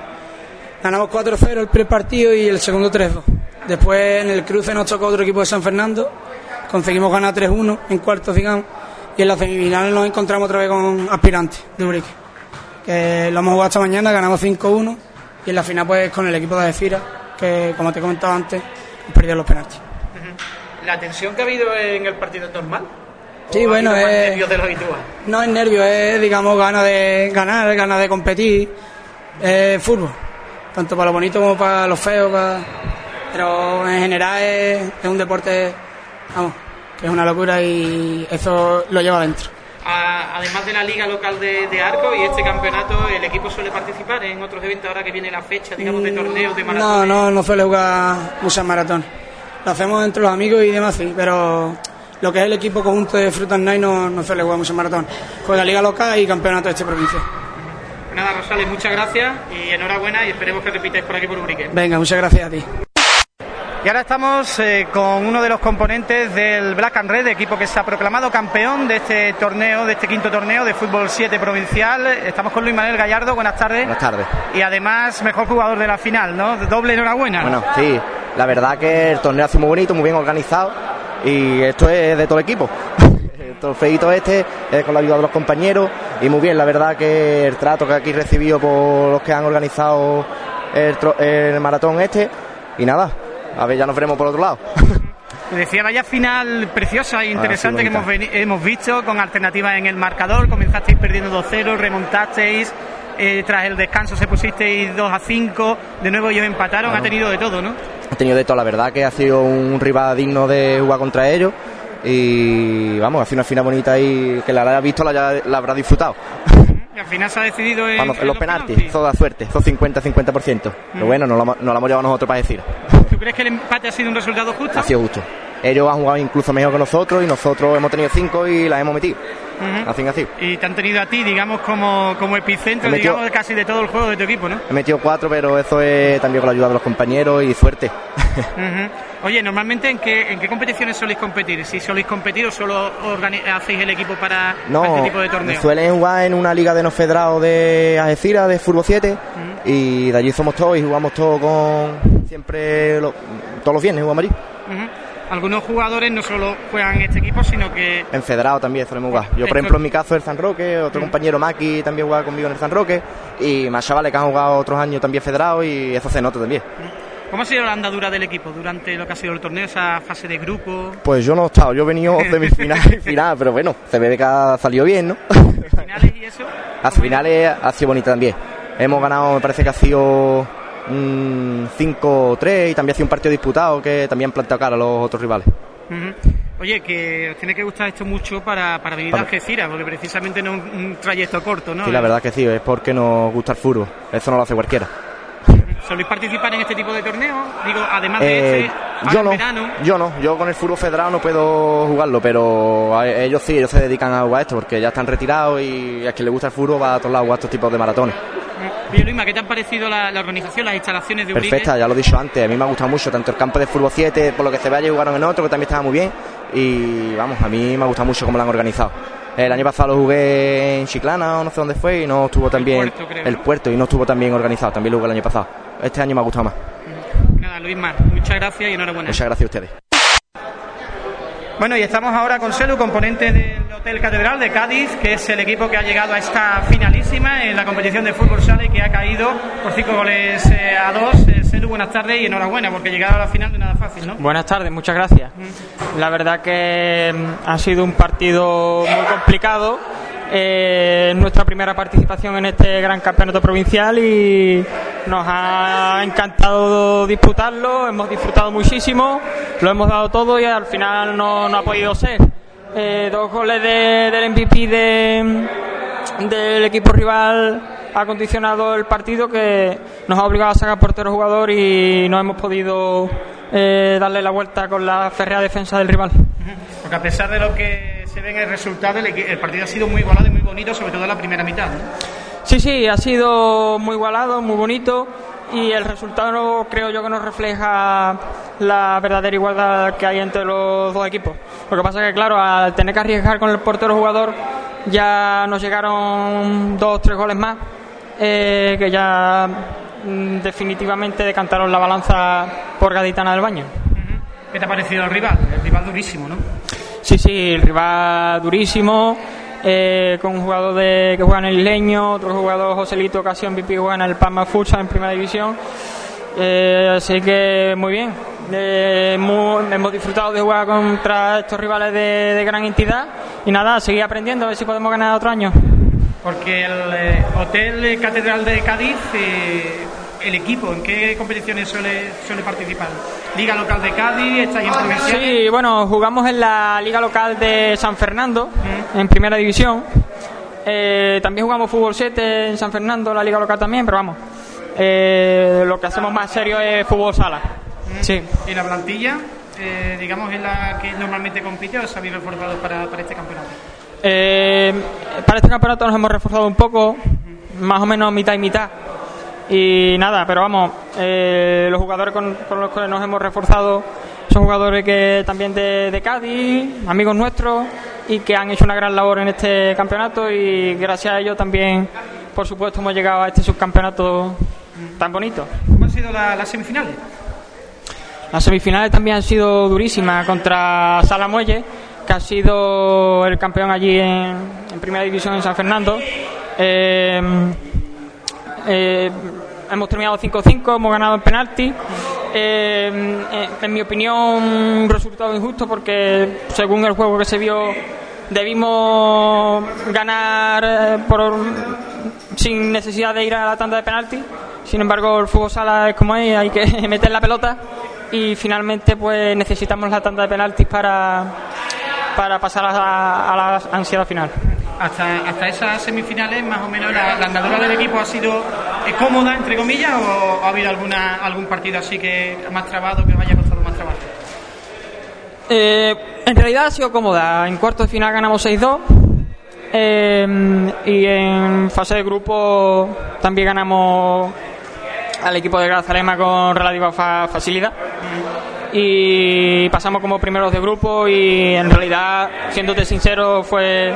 Speaker 6: Ganamos 4-0 el primer partido y el segundo 3-2. Después en el cruce nos tocó otro equipo de San Fernando, conseguimos ganar 3-1 en cuartos, digamos, y en las semifinales nos encontramos otra vez con aspirantes de Ubrique. Que lo hemos jugado esta mañana, ganamos 5-1 y en la final pues con el equipo de Algeciras, que como te he comentado antes, perdido los penaltis.
Speaker 1: ¿La tensión que ha habido en el partido normal?
Speaker 6: Sí,
Speaker 1: ¿O ha
Speaker 6: bueno, es-
Speaker 1: nervios de lo habitual?
Speaker 6: No es nervio, es, digamos, ganas de ganar, ganas de competir. Es fútbol. Tanto para lo bonito como para lo feo. para- Pero en general es, es un deporte, vamos, que es una locura y eso lo lleva adentro.
Speaker 1: Además de la liga local de, de Arco y este campeonato, ¿el equipo suele participar en otros eventos ahora que viene la fecha, digamos, de torneos, de
Speaker 6: No,
Speaker 1: maratones?
Speaker 6: no, no suele jugar muchas maratones. Lo hacemos entre los amigos y demás, sí, pero lo que es el equipo conjunto de Fruit and Night no, no suele jugar muchas maratones. Juega liga local y campeonato de este provincia.
Speaker 1: Pues Nada, Rosales, muchas gracias y enhorabuena y esperemos que repitáis por aquí por Ubrique.
Speaker 6: Venga, muchas gracias a ti.
Speaker 1: Y ahora estamos eh, con uno de los componentes del Black and Red, equipo que se ha proclamado campeón de este torneo, de este quinto torneo de fútbol 7 provincial. Estamos con Luis Manuel Gallardo, buenas tardes.
Speaker 7: Buenas tardes.
Speaker 1: Y además, mejor jugador de la final, ¿no? Doble enhorabuena.
Speaker 7: Bueno, sí, la verdad que el torneo ha sido muy bonito, muy bien organizado y esto es de todo el equipo. [LAUGHS] El trofeito este es con la ayuda de los compañeros y muy bien, la verdad que el trato que aquí he recibido por los que han organizado el, maratón este y nada, a ver, ya nos veremos por otro lado. [LAUGHS]
Speaker 1: Decía, vaya final preciosa e interesante
Speaker 7: Ah, sí,
Speaker 1: que hemos, hemos visto, con alternativas en el marcador. Comenzasteis perdiendo 2-0, remontasteis, eh, tras el descanso se pusisteis 2-5, de nuevo ellos empataron, ha tenido de todo, ¿no?
Speaker 7: He tenido de todo, la verdad que ha sido un rival digno de jugar contra ellos y vamos, ha sido una final bonita y que la haya visto la, haya- la habrá disfrutado. [LAUGHS]
Speaker 1: Y al final se ha decidido en,
Speaker 7: los penaltis, toda suerte, esos 50-50%. Pero bueno, no lo, no lo hemos llevado nosotros para decir.
Speaker 1: ¿Tú crees que el empate ha sido un resultado justo?
Speaker 7: Ha sido justo. Ellos han jugado incluso mejor que nosotros y nosotros hemos tenido cinco y las hemos metido.
Speaker 1: Ujú.
Speaker 7: Así así.
Speaker 1: Y te han tenido a ti, digamos, como, como epicentro,
Speaker 7: metido-
Speaker 1: digamos, de casi de todo el juego de tu equipo, ¿no?
Speaker 7: He metido cuatro, pero eso es también con la ayuda de los compañeros y suerte.
Speaker 1: Ujú. Oye, normalmente ¿en qué, en qué competiciones soléis competir? Si soléis competir o solo hacéis el equipo para, para
Speaker 7: No,
Speaker 1: este tipo de torneo.
Speaker 7: suelen jugar en una liga de no federados de Algeciras, de Fútbol 7, y de allí somos todos y jugamos todos con. Siempre, lo- todos los viernes jugamos allí.
Speaker 1: Algunos jugadores no solo juegan en este equipo, sino que
Speaker 7: En federado también solemos jugar. Yo, por ejemplo, en mi caso, el San Roque, otro compañero Maki también juega conmigo en el San Roque, y más chavales que han jugado otros años también federados, y eso se nota también.
Speaker 1: ¿Cómo ha sido la andadura del equipo durante lo que ha sido el torneo, esa fase de grupo?
Speaker 7: Pues yo no he estado, yo he venido [LAUGHS] semifinal y final, pero bueno, se ve que ha salido bien, ¿no?
Speaker 1: ¿Finales y eso?
Speaker 7: Las finales ha sido bonita también. Hemos ganado, me parece que ha sido un 5-3 y también ha sido un partido disputado que también ha plantado cara a los otros rivales.
Speaker 1: Ujú. Oye, que os tiene que gustar esto mucho para, para venir a
Speaker 7: Vale.
Speaker 1: Algeciras, porque precisamente no es un, un trayecto corto, ¿no?
Speaker 7: Sí, la verdad que sí, es porque nos gusta el fútbol. Eso no lo hace cualquiera.
Speaker 1: ¿Soléis participar en este tipo de torneos? Digo, además
Speaker 7: Eh,
Speaker 1: de este, ahora
Speaker 7: yo
Speaker 1: en verano.
Speaker 7: yo no, yo con el fútbol federado no puedo jugarlo, pero ellos sí, ellos se dedican a jugar esto porque ya están retirados y a quien le gusta el fútbol va a todos lados a jugar estos tipos de maratones.
Speaker 1: Oye, Luisma, ¿qué te han parecido la, la organización, las instalaciones de?
Speaker 7: Perfecta, ya lo he dicho antes, a mí me ha gustado mucho, tanto el campo de fútbol 7, por lo que se allí jugaron en otro, que también estaba muy bien, y vamos, a mí me ha gustado mucho cómo lo han organizado. El año pasado lo jugué en Chiclana o no sé dónde fue y no estuvo tan bien
Speaker 1: Puerto, creo,
Speaker 7: el
Speaker 1: ¿no?
Speaker 7: puerto y no estuvo tan bien organizado, también lo jugué el año pasado. Este año me ha gustado más.
Speaker 1: Nada, Luisma, muchas gracias y enhorabuena.
Speaker 7: Muchas gracias a ustedes.
Speaker 1: Bueno, y estamos ahora con Selu, componente del Hotel Catedral de Cádiz, que es el equipo que ha llegado a esta finalísima en la competición de fútbol sala y que ha caído por cinco goles eh, a dos. Eh, Selu, buenas tardes y enhorabuena, porque llegar a la final no es nada fácil, ¿no?
Speaker 8: Buenas tardes, muchas gracias. La verdad que mm, ha sido un partido muy complicado. Eh, nuestra primera participación en este gran campeonato provincial y nos ha encantado disputarlo, hemos disfrutado muchísimo, lo hemos dado todo y al final no, no ha podido ser. Eh, dos goles de- del MVP de, del equipo rival ha condicionado el partido que nos ha obligado a sacar portero jugador y no hemos podido eh, darle la vuelta con la férrea defensa del rival.
Speaker 1: Porque a pesar de lo que se ve en el resultado, el, el partido ha sido muy igualado y muy bonito, sobre todo en la primera mitad. ¿no?
Speaker 8: Sí, sí, ha sido muy igualado, muy bonito y el resultado creo yo que nos refleja la verdadera igualdad que hay entre los dos equipos. Lo que pasa que claro, al tener que arriesgar con el portero jugador ya nos llegaron dos, tres goles más eh, que ya mm, definitivamente decantaron la balanza por Gaditana del Baño.
Speaker 1: ¿Qué te ha parecido el rival? El rival durísimo, ¿no?
Speaker 8: Sí, sí, el rival durísimo, eh, con un jugador de, que juega en el Isleño, otro jugador, Joselito Ocasión, Pipi, juega en el Palma Futsal en Primera División. Eh, así que muy bien. Eh, hemos disfrutado de jugar contra estos rivales de, de gran entidad y nada, seguir aprendiendo, a ver si podemos ganar otro año.
Speaker 1: Porque el eh, Hotel Catedral de Cádiz, eh, el equipo, ¿en qué competiciones suele, suele participar? Liga local de Cádiz, estáis en provincial.
Speaker 8: Sí, bueno, jugamos en la liga local de San Fernando, en primera división. Eh, también jugamos fútbol 7 en San Fernando, la liga local también, pero vamos. eh, lo que hacemos más serio es fútbol sala. Sí.
Speaker 1: ¿Y la plantilla, eh, digamos, es la que normalmente compite o os habéis reforzado para, para este campeonato?
Speaker 8: Eh, para este campeonato nos hemos reforzado un poco, más o menos mitad y mitad. Y nada, pero vamos, eh, los jugadores con, con los que nos hemos reforzado son jugadores que también de, de Cádiz, amigos nuestros, y que han hecho una gran labor en este campeonato y gracias a ellos también, por supuesto, hemos llegado a este subcampeonato tan bonito.
Speaker 1: ¿Cómo han sido la- las semifinales?
Speaker 8: Las semifinales también han sido durísimas contra Salamuelle, que ha sido el campeón allí en, en Primera División en San Fernando. Eh, eh, hemos terminado 5-5, hemos ganado en penalti. Eh, eh, en mi opinión, un resultado injusto porque según el juego que se vio debimos ganar eh, por, sin necesidad de ir a la tanda de penalti. Sin embargo, el fútbol sala es como es, hay que [LAUGHS] meter la pelota y finalmente pues necesitamos la tanda de penaltis para, para pasar a, a la ansiedad final.
Speaker 1: Hasta, hasta esas semifinales, más o menos, la, la andadura del equipo ha sido eh, cómoda, entre comillas, o ha habido alguna, algún partido así que más trabado, que os haya costado más trabajo?
Speaker 8: Eh, en realidad ha sido cómoda. En cuartos de final ganamos 6-2. eh, y en fase de grupo también ganamos al equipo de Grazalema con relativa fa- facilidad. Y pasamos como primeros de grupo y en realidad, siéndote sincero, fue,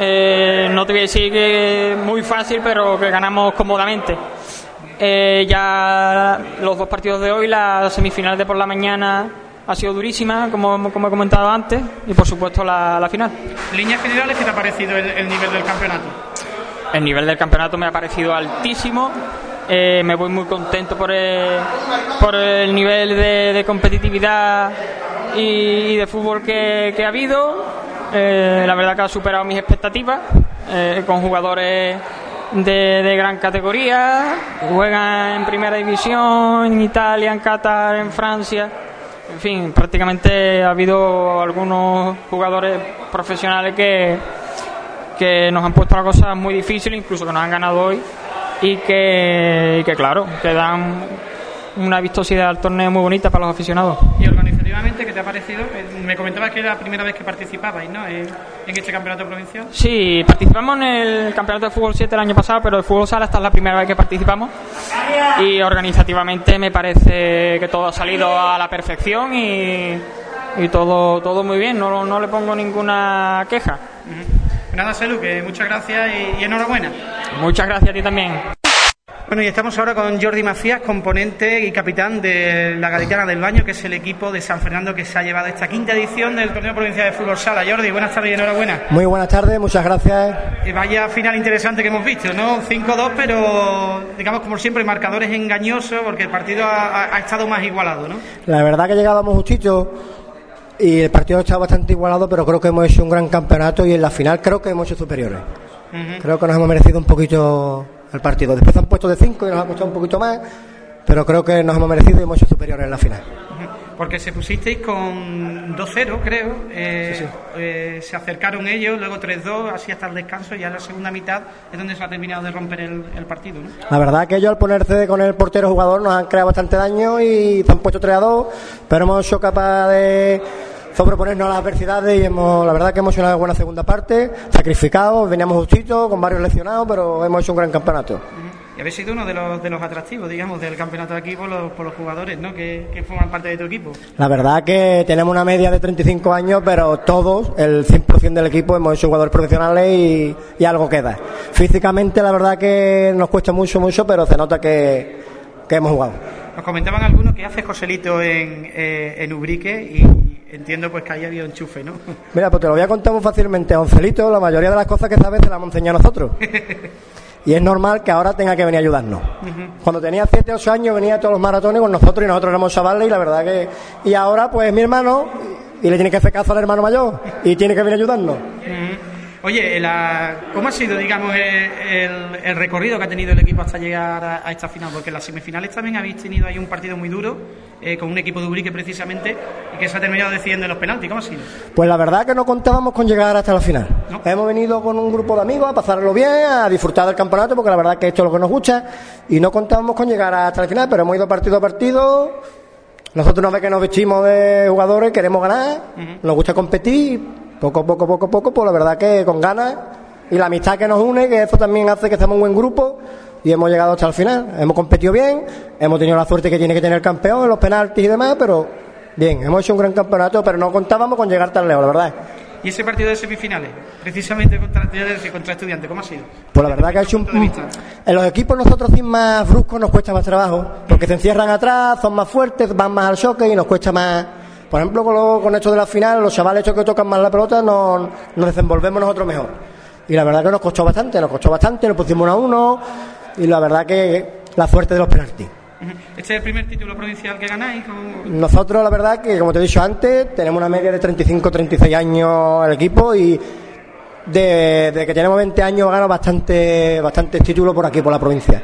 Speaker 8: eh, no te voy a decir que muy fácil, pero que ganamos cómodamente. Eh, ya los dos partidos de hoy, la semifinal de por la mañana ha sido durísima, como, como he comentado antes, y por supuesto la, la final.
Speaker 1: Líneas generales, ¿qué te ha parecido el, el nivel del campeonato?
Speaker 8: El nivel del campeonato me ha parecido altísimo. Eh, me voy muy contento por el, por el nivel de, de competitividad y, de fútbol que, que ha habido. Eh, la verdad que ha superado mis expectativas. eh, con jugadores de, de gran categoría, juegan en primera división, en Italia, en Qatar, en Francia. En fin, prácticamente ha habido algunos jugadores profesionales que, que nos han puesto las cosas muy difíciles, incluso que nos han ganado hoy, y que, que claro, que dan una vistosidad al torneo muy bonita para los aficionados.
Speaker 1: Organizativamente, ¿qué te ha parecido? Eh, Me comentabas que era la primera vez que participabais, ¿no? En, en este campeonato provincial.
Speaker 8: Sí, participamos en el campeonato de fútbol 7 el año pasado, pero el fútbol sala esta es la primera vez que participamos. Y organizativamente me parece que todo ha salido a la perfección y, y todo, todo muy bien, no, no le pongo ninguna queja.
Speaker 1: Pues Nada, Selu, que muchas gracias y, y enhorabuena.
Speaker 8: Muchas gracias a ti también.
Speaker 1: Bueno, y estamos ahora con Jordi Macías, componente y capitán de la Gaditana del Baño, que es el equipo de San Fernando que se ha llevado esta quinta edición del torneo provincial de fútbol sala. Jordi, buenas tardes y enhorabuena.
Speaker 9: Muy buenas tardes, muchas gracias.
Speaker 1: Y vaya final interesante que hemos visto, ¿no? 5-2, pero digamos como siempre, marcadores engañosos porque el partido ha, ha- estado más igualado, ¿no?
Speaker 9: La verdad que llegábamos justito y el partido ha estado bastante igualado, pero creo que hemos hecho un gran campeonato y en la final creo que hemos hecho superiores. Creo que nos hemos merecido un poquito el partido. Después han puesto de 5 y nos ha costado un poquito más, pero creo que nos hemos merecido y hemos hecho superiores en la final.
Speaker 1: Porque se pusisteis con 2-0, creo. eh, eh, se acercaron ellos, luego 3-2, así hasta el descanso. Y ya en la segunda mitad es donde se ha terminado de romper el, el partido, ¿no?
Speaker 9: La verdad que ellos al ponerse con el portero jugador nos han creado bastante daño y se han puesto 3 a 2, pero hemos sido capaces de sobreponernos a las adversidades y hemos, la verdad que hemos hecho una buena segunda parte, sacrificados, veníamos justitos, con varios lesionados, pero hemos hecho un gran campeonato.
Speaker 1: Y habéis sido uno de los, de los atractivos, digamos, del campeonato de aquí por los, por los jugadores, ¿no? Que, que forman parte de tu equipo.
Speaker 9: La verdad que tenemos una media de 35 años, pero todos, el 100% del equipo, hemos hecho jugadores profesionales y, y algo queda. Físicamente, la verdad que nos cuesta mucho, mucho, pero se nota que, que hemos jugado.
Speaker 1: Nos comentaban algunos que hace Joselito en, eh, en Ubrique y entiendo pues que ahí había enchufe, ¿no? [LAUGHS]
Speaker 9: Mira, pues te lo voy a contar muy fácilmente. Oncelito, la mayoría de las cosas que sabes se las hemos enseñado nosotros. [LAUGHS] Y es normal que ahora tenga que venir a ayudarnos. Cuando tenía 7 o 8 años venía a todos los maratones con nosotros y nosotros éramos chavales y la verdad que... Y ahora pues mi hermano, y le tiene que hacer caso al hermano mayor y tiene que venir a ayudarnos.
Speaker 1: Oye, la- ¿cómo ha sido, digamos, el, el- recorrido que ha tenido el equipo hasta llegar a, a esta final? Porque en las semifinales también habéis tenido ahí un partido muy duro eh, con un equipo de Ubrique precisamente y que se ha terminado decidiendo en los penaltis. ¿Cómo ha sido?
Speaker 9: Pues la verdad que no contábamos con llegar hasta la final. Hemos venido con un grupo de amigos a pasarlo bien, a disfrutar del campeonato, porque la verdad que esto es lo que nos gusta, y no contábamos con llegar hasta la final, pero hemos ido partido a partido. Nosotros una vez que nos vestimos de jugadores, queremos ganar, nos gusta competir, poco, poco, poco, poco, pues la verdad que con ganas, y la amistad que nos une, que eso también hace que seamos un buen grupo, y hemos llegado hasta el final. Hemos competido bien, hemos tenido la suerte que tiene que tener el campeón en los penaltis y demás, pero bien, hemos hecho un gran campeonato, pero no contábamos con llegar tan lejos, la verdad.
Speaker 1: ¿Y ese partido de semifinales? Precisamente contra, contra estudiantes, ¿cómo ha sido?
Speaker 9: Pues la verdad que ha hecho un... En los equipos nosotros sin más bruscos nos cuesta más trabajo, porque se encierran atrás, son más fuertes, van más al choque y nos cuesta más... Por ejemplo, con, lo- con esto de la final, los chavales estos que tocan más la pelota, nos, nos desenvolvemos nosotros mejor. Y la verdad que nos costó bastante, nos costó bastante, nos pusimos uno a uno, y la verdad que la suerte de los penaltis.
Speaker 1: Este es el primer título provincial que ganáis. con-
Speaker 9: Nosotros, la verdad, que como te he dicho antes, tenemos una media de 35-36 años el equipo y de, de que tenemos 20 años ganado bastante, bastantes títulos por aquí, por la provincia.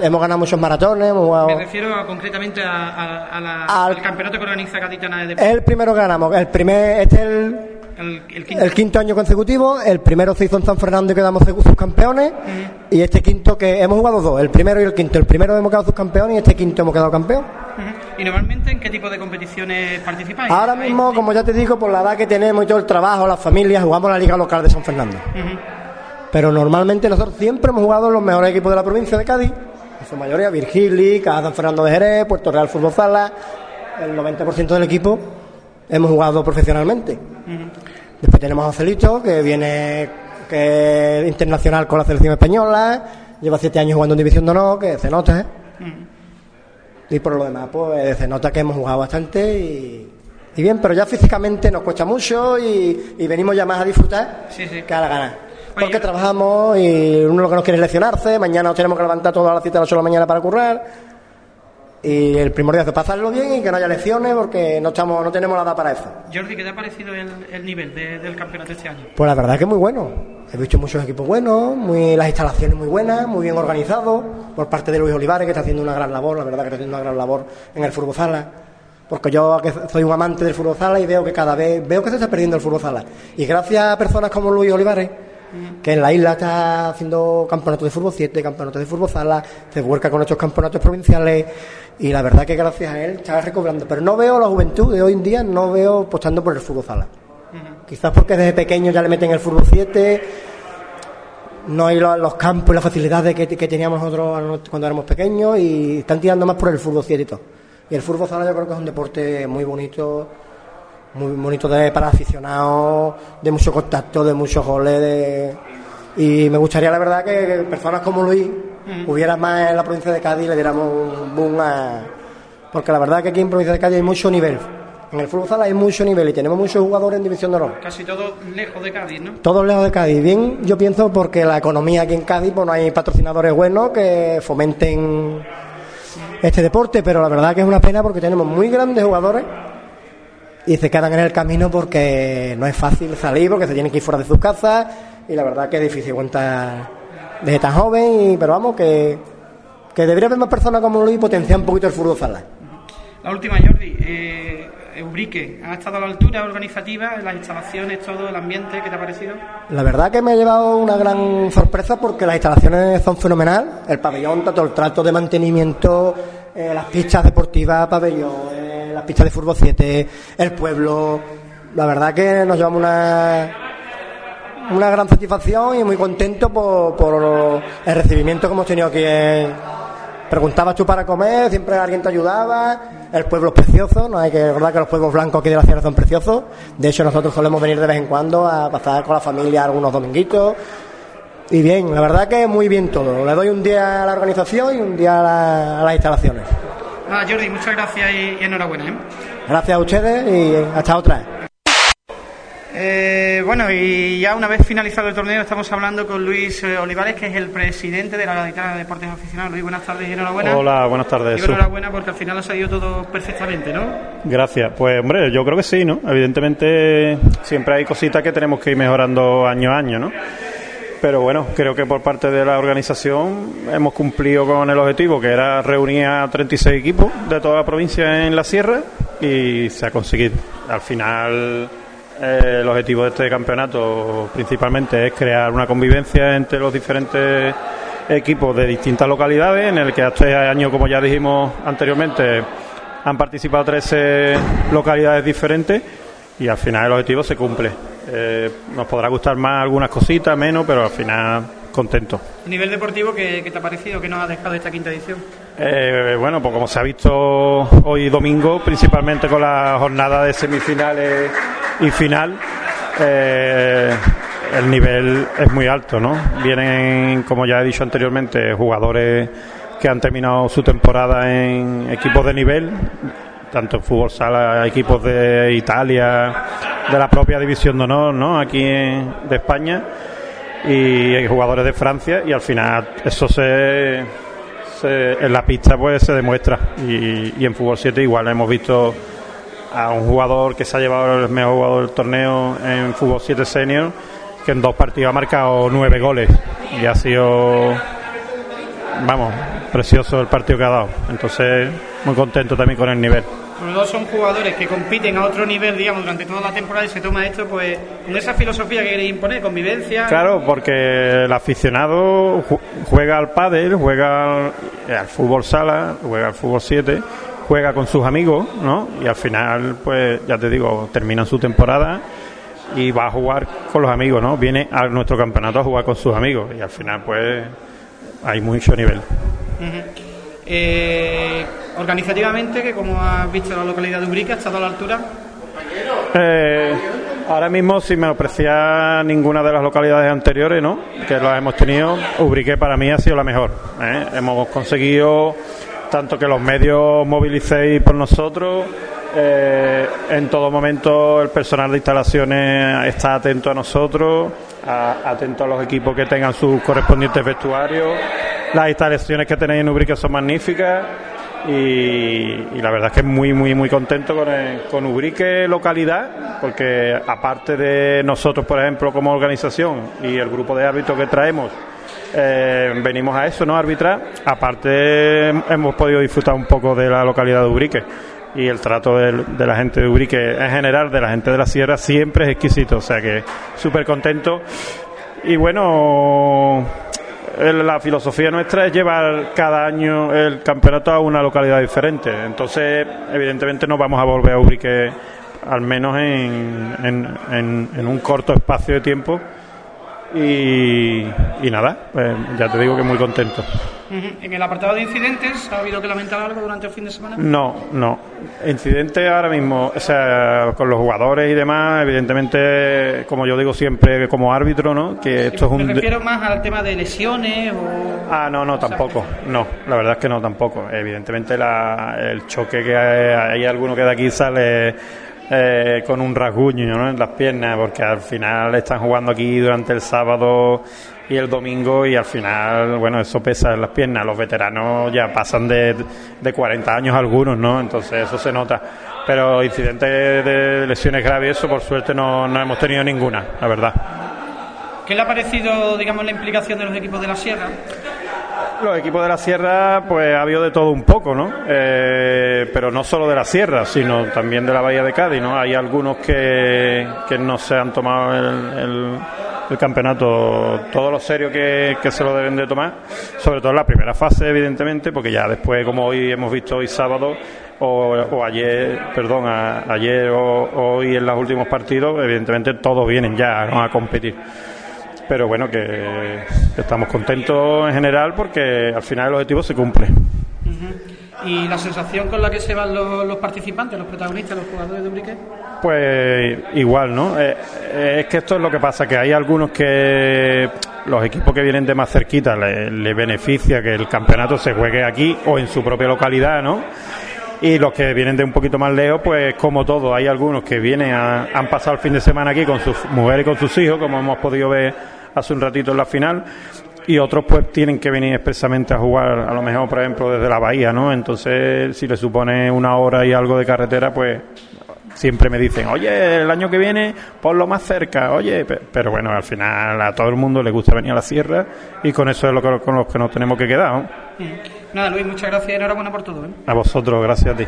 Speaker 9: Hemos ganado muchos maratones, hemos jugado-
Speaker 1: Me refiero a- concretamente a- a- a la-
Speaker 9: Al-
Speaker 1: al campeonato que organiza Gaditana de
Speaker 9: el primero que ganamos, el primer, este es el,
Speaker 1: El, el quinto.
Speaker 9: el quinto año consecutivo, el primero se hizo en San Fernando y quedamos subcampeones, y este quinto que hemos jugado dos, el primero y el quinto, el primero hemos quedado subcampeones y este quinto hemos quedado campeón.
Speaker 1: ¿Y normalmente en qué tipo de competiciones participáis?
Speaker 9: Ahora mismo, como ya te digo, por la edad que tenemos y todo el trabajo, las familias, jugamos la liga local de San Fernando. Pero normalmente nosotros siempre hemos jugado los mejores equipos de la provincia de Cádiz, en su mayoría Virgili, Caja San Fernando de Jerez, Puerto Real Fútbol Sala, el 90% del equipo hemos jugado profesionalmente. Después tenemos a Celito, que viene, que es internacional con la selección española, lleva siete años jugando en División de Honor, que se nota, ¿eh? Y por lo demás, pues se nota que hemos jugado bastante y, y bien, pero ya físicamente nos cuesta mucho y, y venimos ya más a disfrutar
Speaker 1: Sí, sí.
Speaker 9: que a la ganar. Porque trabajamos y uno lo que nos quiere es lesionarse, mañana nos tenemos que levantar todas las 7 de las 8 de la mañana para currar. Y el primordial es pasarlo bien y que no haya lesiones porque no estamos no tenemos nada para eso.
Speaker 1: Jordi, ¿qué te ha parecido el, nivel del campeonato este año?
Speaker 9: Pues la verdad es que es muy bueno. He visto muchos equipos buenos, muy, las instalaciones muy buenas, muy bien organizados por parte de Luis Olivares que está haciendo una gran labor, la verdad que está haciendo una gran labor en el fútbol sala. Porque yo soy un amante del fútbol sala y veo que cada vez veo que se está perdiendo el fútbol sala. Y gracias a personas como Luis Olivares que en la isla está haciendo campeonatos de fútbol 7, campeonatos de fútbol sala, se vuelca con estos campeonatos provinciales y la verdad que gracias a él está recobrando. Pero no veo la juventud de hoy en día, no veo apostando por el fútbol sala. Quizás porque desde pequeño ya le meten el fútbol 7, no hay los, campos y las facilidades que, teníamos nosotros cuando éramos pequeños y están tirando más por el fútbol 7 y todo. Y el fútbol sala yo creo que es un deporte muy bonito muy bonito de, para aficionados, de mucho contacto, de muchos goles. y me gustaría, la verdad, que personas como Luis hubiera más en la provincia de Cádiz y le diéramos un boom a. Porque la verdad que aquí en provincia de Cádiz hay mucho nivel. En el fútbol sala hay mucho nivel y tenemos muchos jugadores en División de Honor.
Speaker 1: Casi todos lejos de Cádiz, ¿no?
Speaker 9: Todos lejos de Cádiz. Bien, yo pienso porque la economía aquí en Cádiz, pues no hay patrocinadores buenos que fomenten este deporte, pero la verdad que es una pena porque tenemos muy grandes jugadores y se quedan en el camino porque no es fácil salir, porque se tienen que ir fuera de sus casas y la verdad que es difícil aguantar desde tan joven, y, pero vamos, que, que debería haber más personas como Luis y potenciar un poquito el fútbol sala.
Speaker 1: La última, Jordi, eh, Eubrique, ¿ha estado a la altura organizativa, las instalaciones, todo el ambiente? ¿Qué te ha parecido?
Speaker 9: La verdad que me ha llevado una gran sorpresa porque las instalaciones son fenomenal, el pabellón, todo el trato de mantenimiento, eh, las pistas deportivas, pabellón las pistas de fútbol 7, el pueblo. La verdad que nos llevamos una, una gran satisfacción y muy contento por, el recibimiento que hemos tenido aquí. Preguntabas tú para comer, siempre alguien te ayudaba. El pueblo es precioso, no hay que recordar que los pueblos blancos aquí de la sierra son preciosos. De hecho, nosotros solemos venir de vez en cuando a pasar con la familia algunos dominguitos. Y bien, la verdad que muy bien todo. Le doy un día a la organización y un día a las instalaciones.
Speaker 1: Jordi, muchas gracias y, enhorabuena. ¿eh?
Speaker 9: Gracias a ustedes y hasta otra.
Speaker 1: Eh, bueno, y ya una vez finalizado el torneo estamos hablando con Luis eh, Olivares, que es el presidente de la Gaditana de Deportes Aficionados. Luis, buenas tardes y enhorabuena.
Speaker 10: Hola, buenas tardes.
Speaker 1: Y enhorabuena porque al final ha salido todo perfectamente, ¿no?
Speaker 10: Gracias. Pues hombre, yo creo que sí, ¿no? Evidentemente siempre hay cositas que tenemos que ir mejorando año a año, ¿no? Pero bueno, creo que por parte de la organización hemos cumplido con el objetivo, que era reunir a 36 equipos de toda la provincia en la sierra y se ha conseguido. Al final, eh, el objetivo de este campeonato principalmente es crear una convivencia entre los diferentes equipos de distintas localidades, en el que este año, como ya dijimos anteriormente, han participado 13 localidades diferentes y al final el objetivo se cumple. Eh, nos podrá gustar más algunas cositas, menos, pero al final contento.
Speaker 1: ¿A nivel deportivo qué, te ha parecido? ¿Qué nos ha dejado esta quinta edición?
Speaker 10: Eh, bueno, pues como se ha visto hoy domingo, principalmente con la jornada de semifinales y final, eh, el nivel es muy alto, ¿no? Vienen, como ya he dicho anteriormente, jugadores que han terminado su temporada en equipos de nivel, tanto en fútbol sala, equipos de Italia, de la propia división de honor, ¿no? Aquí de España. Y hay jugadores de Francia y al final eso se, en la pista pues se demuestra. Y, y en fútbol 7 igual hemos visto a un jugador que se ha llevado el mejor jugador del torneo en fútbol 7 senior que en dos partidos ha marcado nueve goles. Y ha sido vamos precioso el partido que ha dado. Entonces muy contento también con el nivel
Speaker 1: los dos son jugadores que compiten a otro nivel, digamos, durante toda la temporada y se toma esto, pues, con esa filosofía que queréis imponer, convivencia.
Speaker 10: Claro, porque el aficionado juega al pádel, juega al, fútbol sala, juega al fútbol 7, juega con sus amigos, ¿no? Y al final, pues, ya te digo, terminan su temporada y va a jugar con los amigos, ¿no? Viene a nuestro campeonato a jugar con sus amigos y al final, pues, hay mucho nivel.
Speaker 1: Eh, organizativamente, que como has visto la localidad de Ubrique, ¿ha estado a la altura?
Speaker 10: Eh, ahora mismo, sin menospreciar ninguna de las localidades anteriores, ¿no? que las hemos tenido, Ubrique para mí ha sido la mejor. ¿eh? Hemos conseguido tanto que los medios movilicéis por nosotros, en todo momento el personal de instalaciones está atento a nosotros, atento a los equipos que tengan sus correspondientes vestuarios las instalaciones que tenéis en Ubrique son magníficas y, la verdad es que muy, muy, muy contento con, con Ubrique localidad, porque aparte de nosotros, por ejemplo, como organización y el grupo de árbitros que traemos, eh, venimos a eso, ¿no? Arbitrar. Aparte, hemos podido disfrutar un poco de la localidad de Ubrique y el trato de, de, la gente de Ubrique en general, de la gente de la sierra, siempre es exquisito. O sea que súper contento. Y bueno, la filosofía nuestra es llevar cada año el campeonato a una localidad diferente. Entonces, evidentemente, no vamos a volver a Ubrique, al menos en, en, en un corto espacio de tiempo y, nada, pues ya te digo que muy contento.
Speaker 2: ¿En el apartado de incidentes ha habido que lamentar algo durante el fin de semana?
Speaker 10: No, no. Incidentes ahora mismo, o sea, con los jugadores y demás, evidentemente, como yo digo siempre como árbitro, ¿no? Que esto es un...
Speaker 2: Me refiero más al tema de lesiones o...
Speaker 10: Ah, no, no, tampoco. No, la verdad es que no, tampoco. Evidentemente la, el choque que hay, hay alguno que de aquí sale eh, con un rasguño en las piernas, porque al final están jugando aquí durante el sábado y el domingo y al final, bueno, eso pesa en las piernas. Los veteranos ya pasan de, de 40 años algunos, ¿no? Entonces eso se nota. Pero incidentes de lesiones graves, eso por suerte no, no hemos tenido ninguna, la verdad.
Speaker 2: ¿Qué le ha parecido, digamos, la implicación de los equipos de la Sierra?
Speaker 10: Los equipos de la Sierra, pues ha habido de todo un poco, ¿no? Eh, pero no solo de la Sierra, sino también de la Bahía de Cádiz, ¿no? Hay algunos que, que no se han tomado el, el, campeonato todo lo serio que, que, se lo deben de tomar, sobre todo en la primera fase, evidentemente, porque ya después, como hoy hemos visto hoy sábado, o, ayer, perdón, ayer o hoy en los últimos partidos, evidentemente todos vienen ya a competir pero bueno, que, estamos contentos en general porque al final el objetivo se cumple.
Speaker 2: ¿Y la sensación con la que se van los, participantes, los protagonistas, los jugadores de Ubrique?
Speaker 10: Pues igual, ¿no? Eh, eh, es que esto es lo que pasa, que hay algunos que los equipos que vienen de más cerquita les le beneficia que el campeonato se juegue aquí o en su propia localidad, ¿no? y los que vienen de un poquito más lejos, pues como todo, hay algunos que vienen, han pasado el fin de semana aquí con sus mujeres y con sus hijos, como hemos podido ver hace un ratito en la final, y otros pues tienen que venir expresamente a jugar, a lo mejor por ejemplo desde la bahía, ¿no? Entonces, si le supone una hora y algo de carretera, pues siempre me dicen, oye, el año que viene lo más cerca, oye, pero bueno, al final a todo el mundo le gusta venir a la sierra y con eso es lo que, con lo que nos tenemos que quedar. ¿no?
Speaker 2: Nada, Luis, muchas gracias y enhorabuena por todo. ¿eh?
Speaker 10: A vosotros, gracias a ti.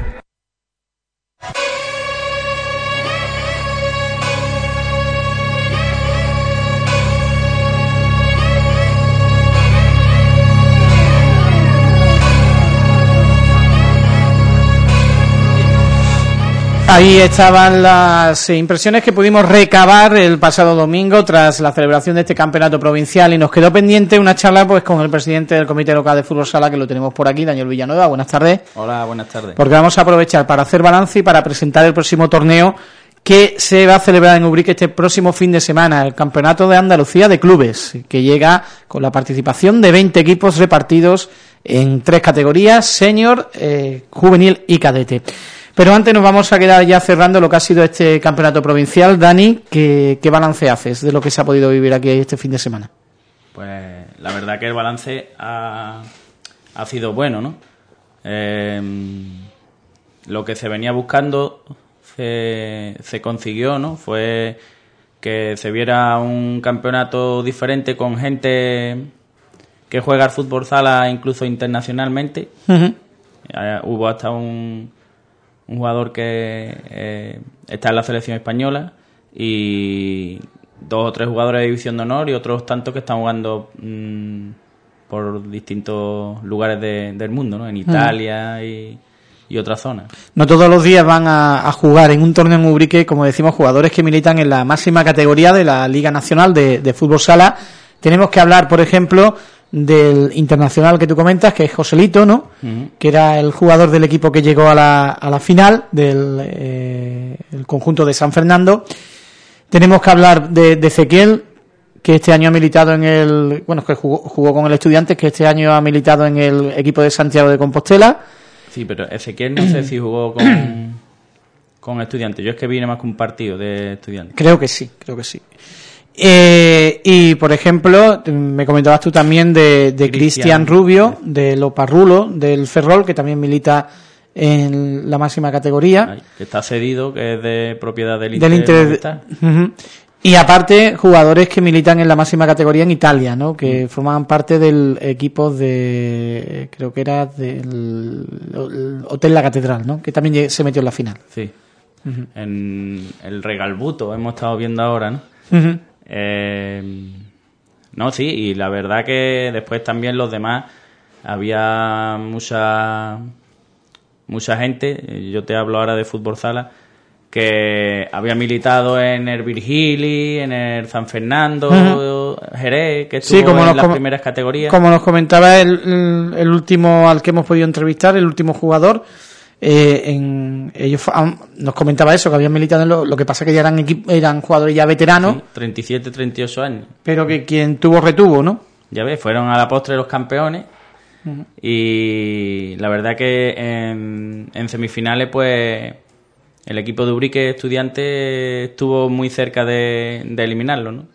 Speaker 2: Ahí estaban las impresiones que pudimos recabar el pasado domingo tras la celebración de este campeonato provincial y nos quedó pendiente una charla pues con el presidente del Comité Local de Fútbol Sala que lo tenemos por aquí, Daniel Villanueva. Buenas tardes.
Speaker 11: Hola, buenas tardes.
Speaker 2: Porque vamos a aprovechar para hacer balance y para presentar el próximo torneo que se va a celebrar en Ubrique este próximo fin de semana, el Campeonato de Andalucía de Clubes, que llega con la participación de 20 equipos repartidos en tres categorías, senior, eh, juvenil y cadete. Pero antes nos vamos a quedar ya cerrando lo que ha sido este campeonato provincial. Dani, ¿qué, balance haces de lo que se ha podido vivir aquí este fin de semana?
Speaker 11: Pues la verdad que el balance ha, sido bueno, ¿no? Eh, lo que se venía buscando se, se consiguió, ¿no? Fue que se viera un campeonato diferente con gente que juega al fútbol sala incluso internacionalmente. Eh, hubo hasta un, un jugador que eh, está en la selección española y dos o tres jugadores de división de honor y otros tantos que están jugando mm, por distintos lugares del mundo, ¿no? En Italia y, otras zonas.
Speaker 2: No todos los días van a, jugar en un torneo en Ubrique, como decimos, jugadores que militan en la máxima categoría de la Liga Nacional de, de Fútbol Sala. Tenemos que hablar, por ejemplo, del internacional que tú comentas, que es Joselito, ¿no? Que era el jugador del equipo que llegó a la, a la final del eh, conjunto de San Fernando. Tenemos que hablar de, de Ezequiel, que este año ha militado en el, bueno, que jugó, jugó con el Estudiantes, que este año ha militado en el equipo de Santiago de Compostela.
Speaker 11: Sí, pero Ezequiel no sé si jugó con, con Estudiantes. Yo es que vine más que un partido de Estudiantes.
Speaker 2: Creo que sí, creo que sí. Eh, y, por ejemplo, me comentabas tú también de, de Cristian Rubio, de Loparrulo, del Ferrol, que también milita en la máxima categoría.
Speaker 11: Que está cedido, que es de propiedad del,
Speaker 2: del Inter. Y aparte, jugadores que militan en la máxima categoría en Italia, ¿no? Que mm. formaban parte del equipo de, creo que era del Hotel La Catedral, ¿no? Que también se metió en la final.
Speaker 11: Sí. En el Regalbuto hemos estado viendo ahora, ¿no? Eh, no, sí, y la verdad que después también los demás había mucha mucha gente, yo te hablo ahora de fútbol sala, que había militado en el Virgili, en el San Fernando, Jerez, que estuvo como en las primeras categorías.
Speaker 2: Como nos comentaba el, el, último al que hemos podido entrevistar, el último jugador, eh, en, ellos nos comentaba eso, que habían militado en lo, lo que pasa que ya eran, eran jugadores ya veteranos.
Speaker 11: 37, 38 años.
Speaker 2: Pero que quien tuvo retuvo, ¿no?
Speaker 11: Ya ves, fueron a la postre los campeones. Y la verdad que en, en semifinales, pues el equipo de Ubrique Estudiante estuvo muy cerca de, eliminarlo, ¿no?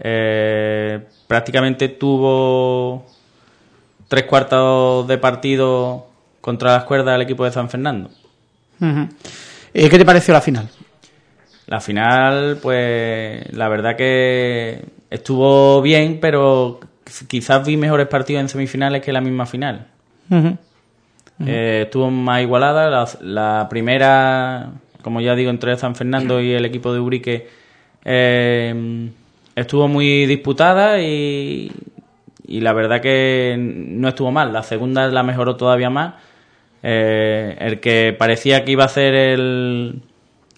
Speaker 11: Eh, prácticamente tuvo tres cuartos de partido contra las cuerdas del equipo de San Fernando.
Speaker 2: Eh, ¿Qué te pareció la final?
Speaker 11: La final, pues la verdad que estuvo bien, pero quizás vi mejores partidos en semifinales que la misma final. Eh, estuvo más igualada. la, primera como ya digo, entre San Fernando y el equipo de Urique eh, estuvo muy disputada y, la verdad que no estuvo mal. La segunda la mejoró todavía más. Eh, el que parecía que iba a ser el,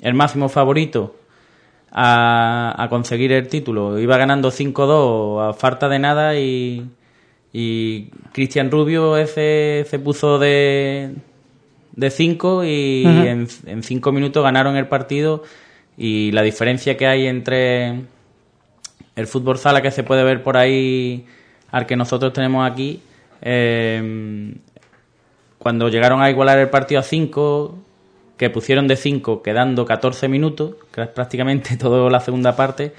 Speaker 11: el máximo favorito a, conseguir el título iba ganando 5-2 a falta de nada y, y Cristian Rubio ese se puso de, de 5 y en 5 minutos ganaron el partido y la diferencia que hay entre el fútbol sala que se puede ver por ahí al que nosotros tenemos aquí eh, cuando llegaron a igualar el partido a 5 que pusieron de 5 quedando 14 minutos que es prácticamente [LAUGHS] toda la segunda parte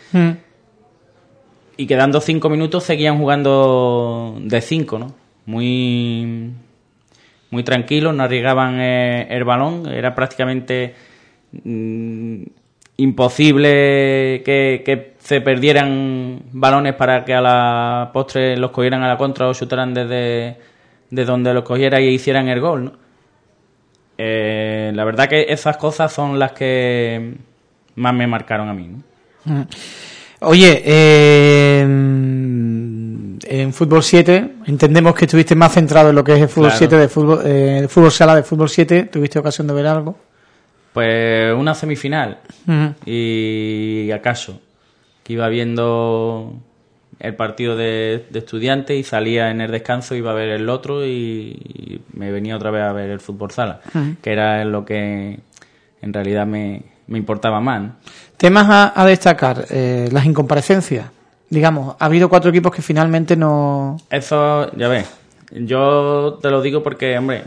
Speaker 11: y quedando 5 minutos seguían jugando de 5 ¿no? muy muy tranquilos, no arriesgaban eh, el balón, era prácticamente mm, imposible que, se perdieran balones para que a la postre los cogieran a la contra o chutaran desde, donde los cogiera y hicieran el gol. Eh, la verdad que esas cosas son las que más me marcaron a mí. [LAUGHS]
Speaker 2: Oye, eh en fútbol 7, entendemos que estuviste más centrado en lo que es el fútbol 7 de fútbol, eh, fútbol sala de fútbol 7, ¿tuviste ocasión de ver algo?
Speaker 11: Pues una semifinal y acaso que iba viendo el partido de, estudiantes y salía en el descanso, iba a ver el otro y, me venía otra vez a ver el fútbol sala, que era lo que en realidad me, importaba más.
Speaker 2: Temas a, destacar, eh, las incomparecencias. Digamos, ha habido cuatro equipos que finalmente no...
Speaker 11: Eso, ya ves, yo te lo digo porque, hombre,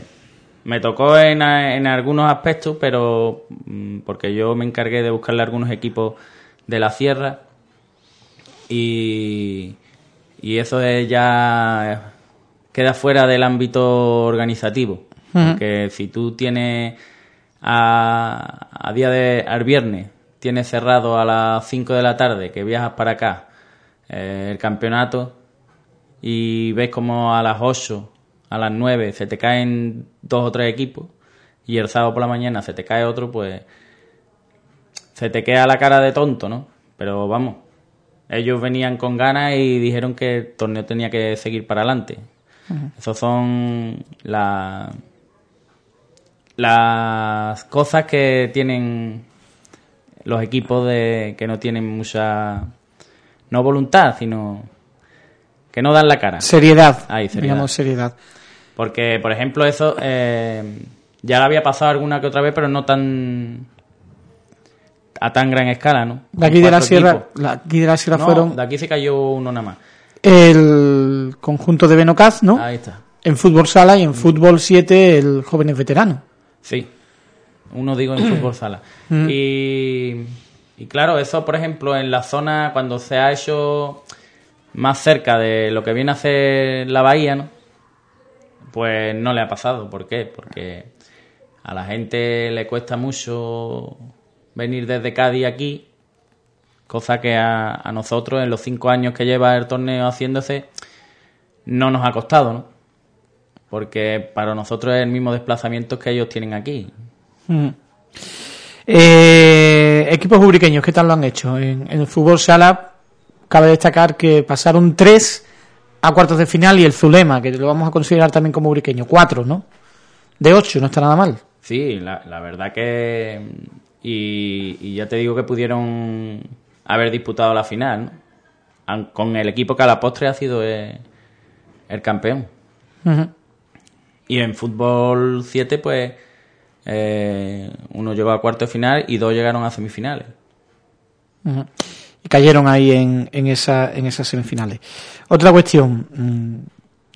Speaker 11: me tocó en, en algunos aspectos, pero mm, porque yo me encargué de buscarle algunos equipos de la sierra y, y eso ya queda fuera del ámbito organizativo. Porque si tú tienes a, a día de al viernes, tienes cerrado a las 5 de la tarde que viajas para acá eh, el campeonato y ves como a las 8, a las 9 se te caen dos o tres equipos y el sábado por la mañana se te cae otro, pues se te queda la cara de tonto, ¿no? Pero vamos, ellos venían con ganas y dijeron que el torneo tenía que seguir para adelante. Esas son las cosas que tienen los equipos de que no tienen mucha no voluntad, sino que no dan la cara.
Speaker 2: Seriedad, digamos seriedad.
Speaker 11: Porque, por ejemplo, eso eh, ya lo había pasado alguna que otra vez, pero no tan a tan gran escala, ¿no?
Speaker 2: De aquí de la sierra, aquí de la sierra fueron.
Speaker 11: De aquí se cayó uno nada más.
Speaker 2: El conjunto de Benocaz, ¿no?
Speaker 11: Ahí está.
Speaker 2: En fútbol sala y en fútbol 7 el joven es veterano.
Speaker 11: Sí. Uno digo en fútbol [CLEARS THROAT] sala.
Speaker 2: Mm.
Speaker 11: Y y claro, eso, por ejemplo, en la zona, cuando se ha hecho más cerca de lo que viene a hacer la bahía, ¿no? Pues no le ha pasado. ¿Por qué? Porque a la gente le cuesta mucho venir desde Cádiz aquí, cosa que a, a nosotros, en los cinco años que lleva el torneo haciéndose, no nos ha costado, ¿no? Porque para nosotros es el mismo desplazamiento que ellos tienen aquí.
Speaker 2: Mm. Eh, equipos ubriqueños, ¿qué tal lo han hecho? En, en el fútbol sala cabe destacar que pasaron tres a cuartos de final y el Zulema, que lo vamos a considerar también como ubriqueño, cuatro, ¿no? De ocho, no está nada mal.
Speaker 11: Sí, la, la verdad que... Y, y ya te digo que pudieron haber disputado la final, ¿no? Con el equipo que a la postre ha sido el, el campeón. Y en fútbol 7, pues eh, uno llegó a cuarto de final y dos llegaron a semifinales.
Speaker 2: Y cayeron ahí en, en, esa, en esas semifinales. Otra cuestión. mm,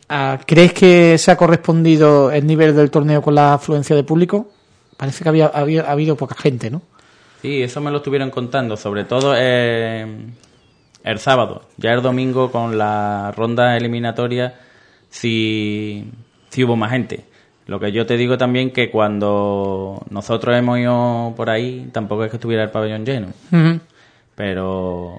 Speaker 2: ah, ¿Crees que se ha correspondido el nivel del torneo con la afluencia de público? Parece que había, había ha habido poca gente, ¿no?
Speaker 11: Sí, eso me lo estuvieron contando, sobre todo eh, el sábado. Ya el domingo con la ronda eliminatoria sí, sí hubo más gente. Lo que yo te digo también que cuando nosotros hemos ido por ahí, tampoco es que estuviera el pabellón lleno. Pero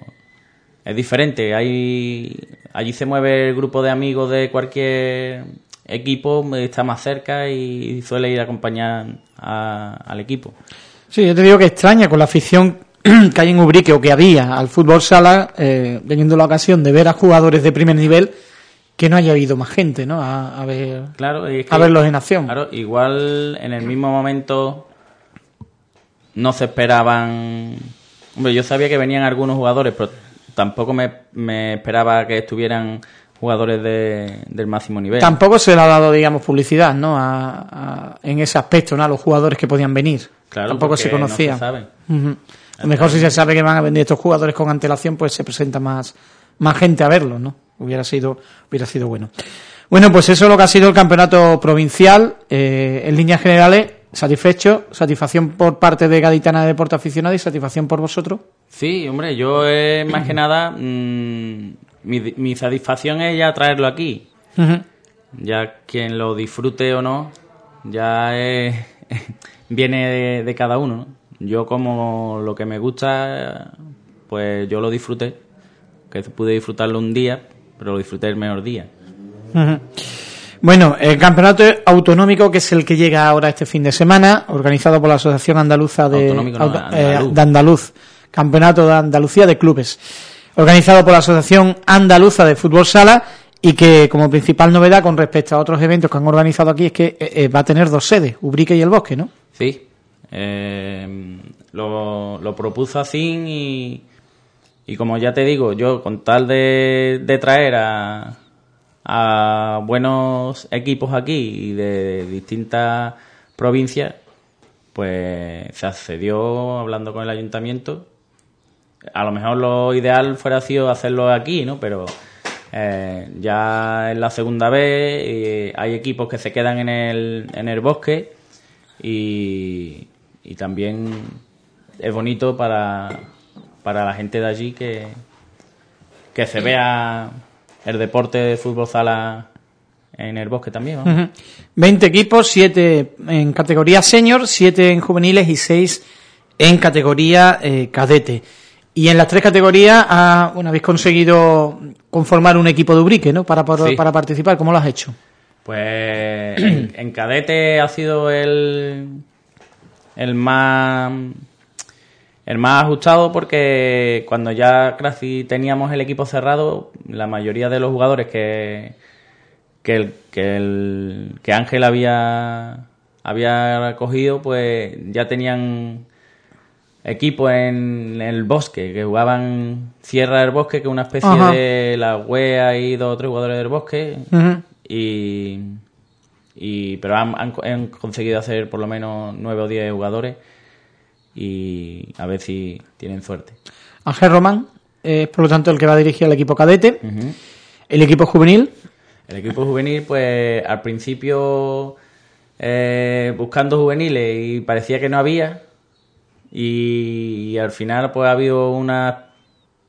Speaker 11: es diferente. Hay, allí se mueve el grupo de amigos de cualquier equipo, está más cerca y suele ir a acompañar a- al equipo.
Speaker 2: Sí, yo te digo que extraña con la afición [CLEARS THROAT] que hay en Ubrique o que había al fútbol sala, eh, teniendo la ocasión de ver a jugadores de primer nivel, que no haya habido más gente, ¿no? A, a ver,
Speaker 11: Claro, es que-
Speaker 2: a verlos en acción.
Speaker 11: Claro, igual en el mismo momento no se esperaban. Hombre, yo sabía que venían algunos jugadores, pero tampoco me, me esperaba que estuvieran jugadores de- del máximo nivel.
Speaker 2: Tampoco se le ha dado, digamos, publicidad, ¿no? A- a- en ese aspecto, ¿no? A los jugadores que podían venir.
Speaker 11: Claro,
Speaker 2: Tampoco se
Speaker 11: no se
Speaker 2: conocía. Ujú. A lo mejor si se sabe que van a venir estos jugadores con antelación, pues se presenta más, más gente a verlos, ¿no? Hubiera sido, hubiera sido bueno. Bueno, pues eso es lo que ha sido el campeonato provincial. eh, en líneas generales, satisfecho, satisfacción por parte de Gaditana de Deporte Aficionado y satisfacción por vosotros.
Speaker 11: Sí, hombre, yo eh, más que nada, mm, mi, mi satisfacción es ya traerlo aquí. Ya quien lo disfrute o no, ya es- [LAUGHS] viene de, de cada uno. ¿no? Yo como lo que me gusta, pues yo lo disfruté. Que pude disfrutarlo un día, pero lo disfruté el mejor día.
Speaker 2: Bueno, el campeonato autonómico, que es el que llega ahora este fin de semana, organizado por la Asociación Andaluza de,
Speaker 11: no,
Speaker 2: Auto- eh,
Speaker 11: andaluz.
Speaker 2: de Andaluz, Campeonato de Andalucía de Clubes, organizado por la Asociación Andaluza de Fútbol Sala y que como principal novedad con respecto a otros eventos que han organizado aquí es que eh, eh, va a tener dos sedes, Ubrique y El Bosque, ¿no?
Speaker 11: Sí, eh, lo, propuso así y, y como ya te digo, yo con tal de, de traer a, a buenos equipos aquí y de distintas provincias, pues se accedió hablando con el ayuntamiento. A lo mejor lo ideal fuera sido hacerlo aquí, ¿no? Pero eh, ya es la segunda vez, hay equipos que se quedan en el, en el bosque y, y también es bonito para, para la gente de allí que, que se vea el deporte de fútbol sala en el bosque también. ¿no?
Speaker 2: Ujú. 20 equipos, 7 en categoría senior, 7 en juveniles y 6 en categoría eh, cadete. Y en las tres categorías ah, bueno, habéis conseguido conformar un equipo de Ubrique, ¿no? Para, para,
Speaker 11: Sí.
Speaker 2: para participar. ¿Cómo lo has hecho?
Speaker 11: Pues en, en cadete ha sido el, el más el más ajustado porque cuando ya casi teníamos el equipo cerrado, la mayoría de los jugadores que que el, que, el- que Ángel había había cogido, pues ya tenían equipo en el bosque, que jugaban Sierra del Bosque, que es una especie
Speaker 2: Ajá.
Speaker 11: de la wea y dos o tres jugadores del bosque, y, y pero han, han- han conseguido hacer por lo menos nueve o diez jugadores y a ver si tienen suerte.
Speaker 2: Ángel Román es, por lo tanto, el que va a dirigir al equipo cadete. El equipo juvenil,
Speaker 11: El equipo juvenil, pues al principio eh, buscando juveniles y parecía que no había y, al final pues ha habido una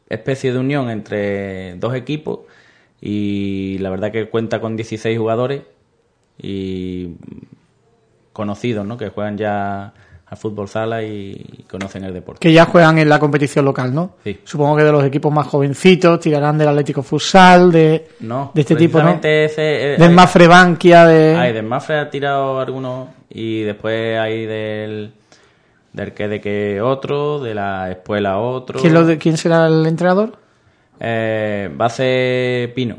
Speaker 11: especie de unión entre dos equipos y la verdad que cuenta con 16 jugadores y conocidos, ¿no? Que juegan ya al fútbol sala y conocen el deporte.
Speaker 2: Que ya juegan en la competición local, ¿no?
Speaker 11: Sí.
Speaker 2: Supongo que de los equipos más jovencitos, tirarán del Atlético Futsal, de,
Speaker 11: No,
Speaker 2: de este tipo, ¿no?
Speaker 11: ese, eh,
Speaker 2: Del Mafre Bankia, de...
Speaker 11: Hay del Mafre ha tirado algunos y después hay del del que de que otro, de la escuela otro.
Speaker 2: ¿Quién, lo de- ¿Quién será el entrenador?
Speaker 11: Eh, va a ser Pino.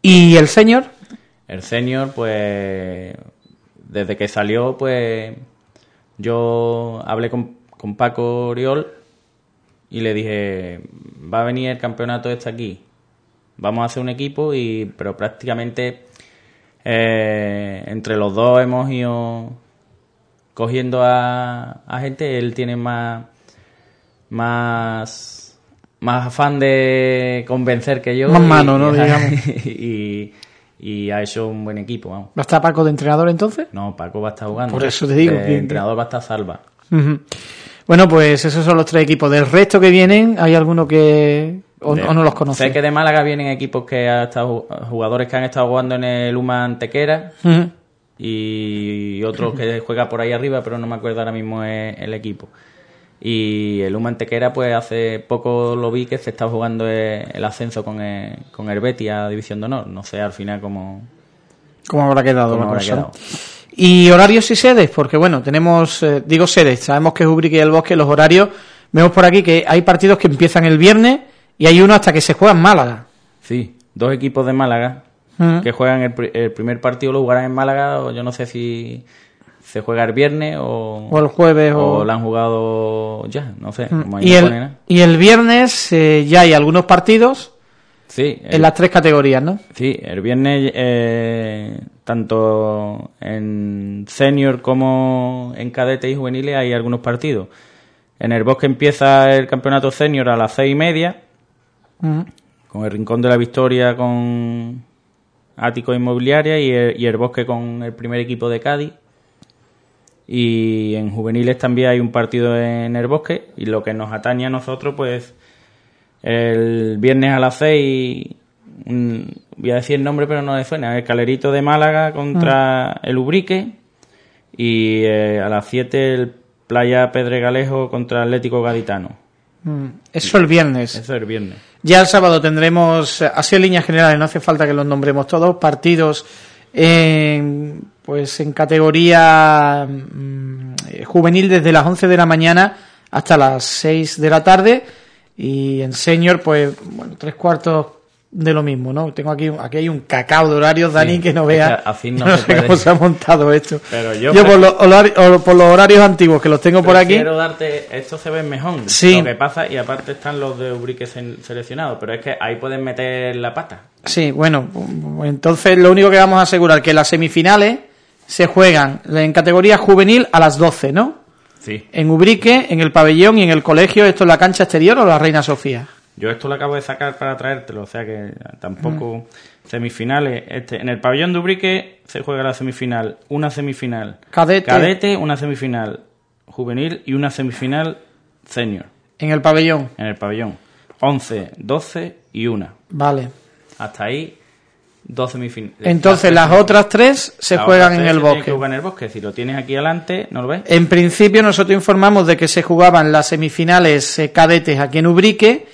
Speaker 2: ¿Y el señor?
Speaker 11: El senior, pues, desde que salió, pues, yo hablé con, con Paco Oriol y le dije, va a venir el campeonato este aquí, vamos a hacer un equipo, y pero prácticamente eh, entre los dos hemos ido cogiendo a, a gente, él tiene más, más, más afán de convencer que yo.
Speaker 2: Más
Speaker 11: y-
Speaker 2: mano, ¿no? [LAUGHS]
Speaker 11: y-
Speaker 2: Digamos.
Speaker 11: y, y ha hecho un buen equipo, vamos.
Speaker 2: ¿Va a estar Paco de entrenador entonces?
Speaker 11: No, Paco va a estar jugando.
Speaker 2: Por eso te digo
Speaker 11: El entrenador va a estar Salva.
Speaker 2: Bueno, pues esos son los tres equipos. Del resto que vienen, ¿hay alguno que... o,
Speaker 11: De-
Speaker 2: o no los conoce?
Speaker 11: Sé que de Málaga vienen equipos que ha estado, jugadores que han estado jugando en el Uma Antequera. Y otros que [LAUGHS] juega por ahí arriba, pero no me acuerdo ahora mismo el, el equipo. Y el Uma Antequera, pues hace poco lo vi que se está jugando el, ascenso con el, con el Betis a División de Honor. No sé al final cómo,
Speaker 2: ¿Cómo habrá quedado
Speaker 11: cómo
Speaker 2: la
Speaker 11: habrá
Speaker 2: cosa,
Speaker 11: quedado.
Speaker 2: Y horarios y sedes, porque bueno, tenemos, eh, digo sedes, sabemos que es Ubrique y el Bosque, los horarios, vemos por aquí que hay partidos que empiezan el viernes y hay uno hasta que se juega en Málaga.
Speaker 11: Sí, dos equipos de Málaga Que juegan el, el primer partido lo jugarán en Málaga o yo no sé si se juega el viernes o,
Speaker 2: O el jueves, o-
Speaker 11: lo han jugado ya, no sé. como ahí
Speaker 2: Y
Speaker 11: no
Speaker 2: el,
Speaker 11: nada.
Speaker 2: y el viernes eh, ya hay algunos partidos
Speaker 11: Sí, el,
Speaker 2: en las tres categorías, ¿no?
Speaker 11: sí, el viernes eh, tanto en senior como en cadete y juveniles hay algunos partidos. En el bosque empieza el campeonato senior a las seis y media con el Rincón de la Victoria con Ático Inmobiliaria y el, y el Bosque con el primer equipo de Cádiz. Y en juveniles también hay un partido en el Bosque y lo que nos atañe a nosotros pues el viernes a las 6 mm, voy a decir el nombre pero no le suena, el Calerito de Málaga contra el Ubrique y eh, a las 7 el Playa Pedregalejo contra Atlético Gaditano.
Speaker 2: Mm, Eso el viernes.
Speaker 11: Eso es el viernes.
Speaker 2: Ya el sábado tendremos, eh, así en líneas generales, no hace falta que los nombremos todos, partidos en, pues en categoría mm, eh, juvenil desde las 11 de la mañana hasta las 6 de la tarde y en senior pues bueno, tres cuartos de lo mismo, ¿no? Tengo aquí, aquí hay un cacao de horarios, Dani,
Speaker 11: Sí,
Speaker 2: que no
Speaker 11: es
Speaker 2: vea,
Speaker 11: no [LAUGHS]
Speaker 2: no cómo se ha montado esto.
Speaker 11: Pero yo
Speaker 2: por, los horari- o por los horarios antiguos que los tengo por aquí.
Speaker 11: Prefiero darte, estos se ven mejor.
Speaker 2: Sí.
Speaker 11: Lo que pasa, y aparte están los de Ubrique se- seleccionados, pero es que ahí pueden meter la pata.
Speaker 2: Sí, bueno, entonces lo único que vamos a asegurar que las semifinales se juegan en categoría juvenil a las 12, ¿no?
Speaker 11: Sí.
Speaker 2: En Ubrique, en el pabellón y en el colegio, ¿esto es la cancha exterior o la Reina Sofía?
Speaker 11: Yo esto lo acabo de sacar para traértelo, o sea que tampoco semifinales. Este, en el pabellón de Ubrique se juega la semifinal, una semifinal
Speaker 2: Cadete.
Speaker 11: cadete, una semifinal juvenil y una semifinal senior.
Speaker 2: En el pabellón,
Speaker 11: En el pabellón. 11, 12 y una.
Speaker 2: vale.
Speaker 11: Hasta ahí, dos semifinales.
Speaker 2: Entonces las otras tres se juegan en el bosque.
Speaker 11: jugar en el bosque. Si lo tienes aquí adelante, ¿no lo ves?
Speaker 2: En principio nosotros informamos de que se jugaban las semifinales eh, cadetes aquí en Ubrique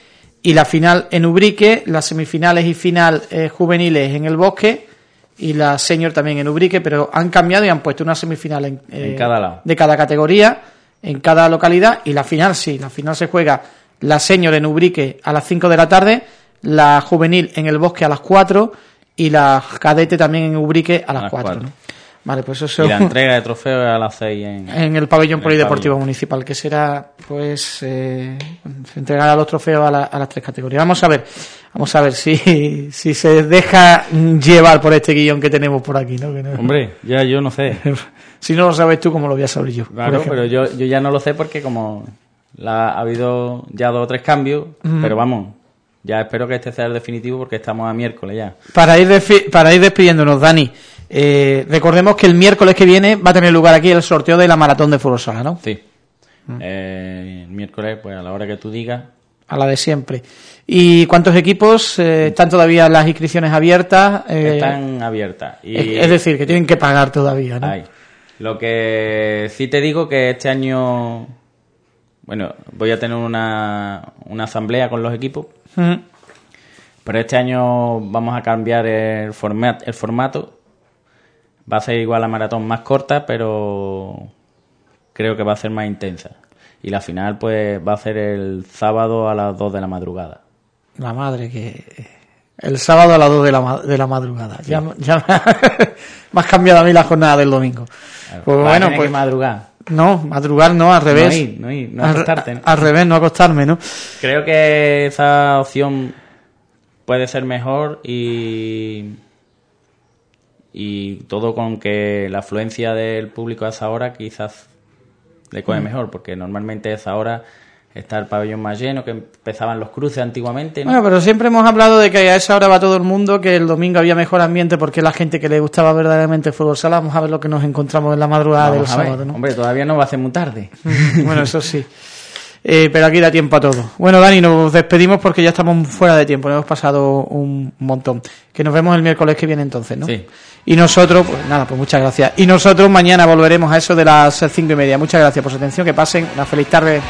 Speaker 2: y la final en Ubrique, las semifinales y final eh, juveniles en el bosque y la senior también en Ubrique, pero han cambiado y han puesto una semifinal en, eh,
Speaker 11: En cada lado.
Speaker 2: de cada categoría, en cada localidad y la final sí, la final se juega la senior en Ubrique a las 5 de la tarde, la juvenil en el bosque a las 4 y la cadete también en Ubrique a las,
Speaker 11: las
Speaker 2: 4.
Speaker 11: cuatro.
Speaker 2: ¿no? Vale, pues eso
Speaker 11: Y la entrega de trofeos a las 6 en,
Speaker 2: en el pabellón
Speaker 11: en el
Speaker 2: polideportivo
Speaker 11: pabellón.
Speaker 2: municipal, que será, pues, eh, se entregará los trofeos a, la- a las tres categorías. Vamos a ver, vamos a ver si, si se deja llevar por este guion que tenemos por aquí, ¿no? Que no-
Speaker 11: Hombre, ya yo no sé. [LAUGHS]
Speaker 2: si no lo sabes tú, ¿cómo lo voy a saber yo?
Speaker 11: Claro, pero yo, yo ya no lo sé porque como la, ha habido ya dos o tres cambios, pero vamos, ya espero que este sea el definitivo porque estamos a miércoles ya.
Speaker 2: Para ir, para ir despidiéndonos, Dani, eh, recordemos que el miércoles que viene va a tener lugar aquí el sorteo de la maratón de Furosala, ¿no?
Speaker 11: Sí. Eh, el miércoles, pues a la hora que tú digas.
Speaker 2: A la de siempre. ¿Y cuántos equipos eh, están todavía las inscripciones abiertas? Eh,
Speaker 11: Están abiertas. Y
Speaker 2: es, es decir, que tienen que pagar todavía, ¿no?
Speaker 11: Ay. Lo que sí te digo que este año, bueno, voy a tener una, una asamblea con los equipos,
Speaker 2: Mm.
Speaker 11: pero este año vamos a cambiar el, format, el formato. Va a ser igual la maratón más corta, pero creo que va a ser más intensa. Y la final pues va a ser el sábado a las 2 de la madrugada.
Speaker 2: La madre que... El sábado a las 2 de la, de la madrugada. Ya, ya [LAUGHS] me has cambiado a mí la jornada del domingo.
Speaker 11: Claro,
Speaker 2: Pues bueno, pues...
Speaker 11: madrugar.
Speaker 2: No, madrugar no, al revés.
Speaker 11: No ir, no ir, no
Speaker 2: al,
Speaker 11: acostarte, ¿no?
Speaker 2: al revés, no acostarme, ¿no?
Speaker 11: Creo que esa opción puede ser mejor y y todo con que la afluencia del público a esa hora quizás le coge
Speaker 2: Mm.
Speaker 11: mejor porque normalmente a esa hora está el pabellón más lleno que empezaban los cruces antiguamente ¿no?
Speaker 2: Bueno, pero siempre hemos hablado de que a esa hora va todo el mundo, que el domingo había mejor ambiente porque la gente que le gustaba verdaderamente el fútbol sala. Vamos a ver lo que nos encontramos en la madrugada
Speaker 11: Vamos
Speaker 2: del sábado, ¿no?
Speaker 11: hombre todavía no va a ser muy tarde [LAUGHS]
Speaker 2: bueno, eso sí. [LAUGHS] Eh, pero aquí da tiempo a todo. Bueno, Dani, nos despedimos porque ya estamos fuera de tiempo. Nos hemos pasado un montón. Que nos vemos el miércoles que viene entonces, ¿no?
Speaker 11: Sí.
Speaker 2: Y nosotros, pues nada, pues muchas gracias. Y nosotros mañana volveremos a eso de las cinco y media. Muchas gracias por su atención. Que pasen una feliz tarde.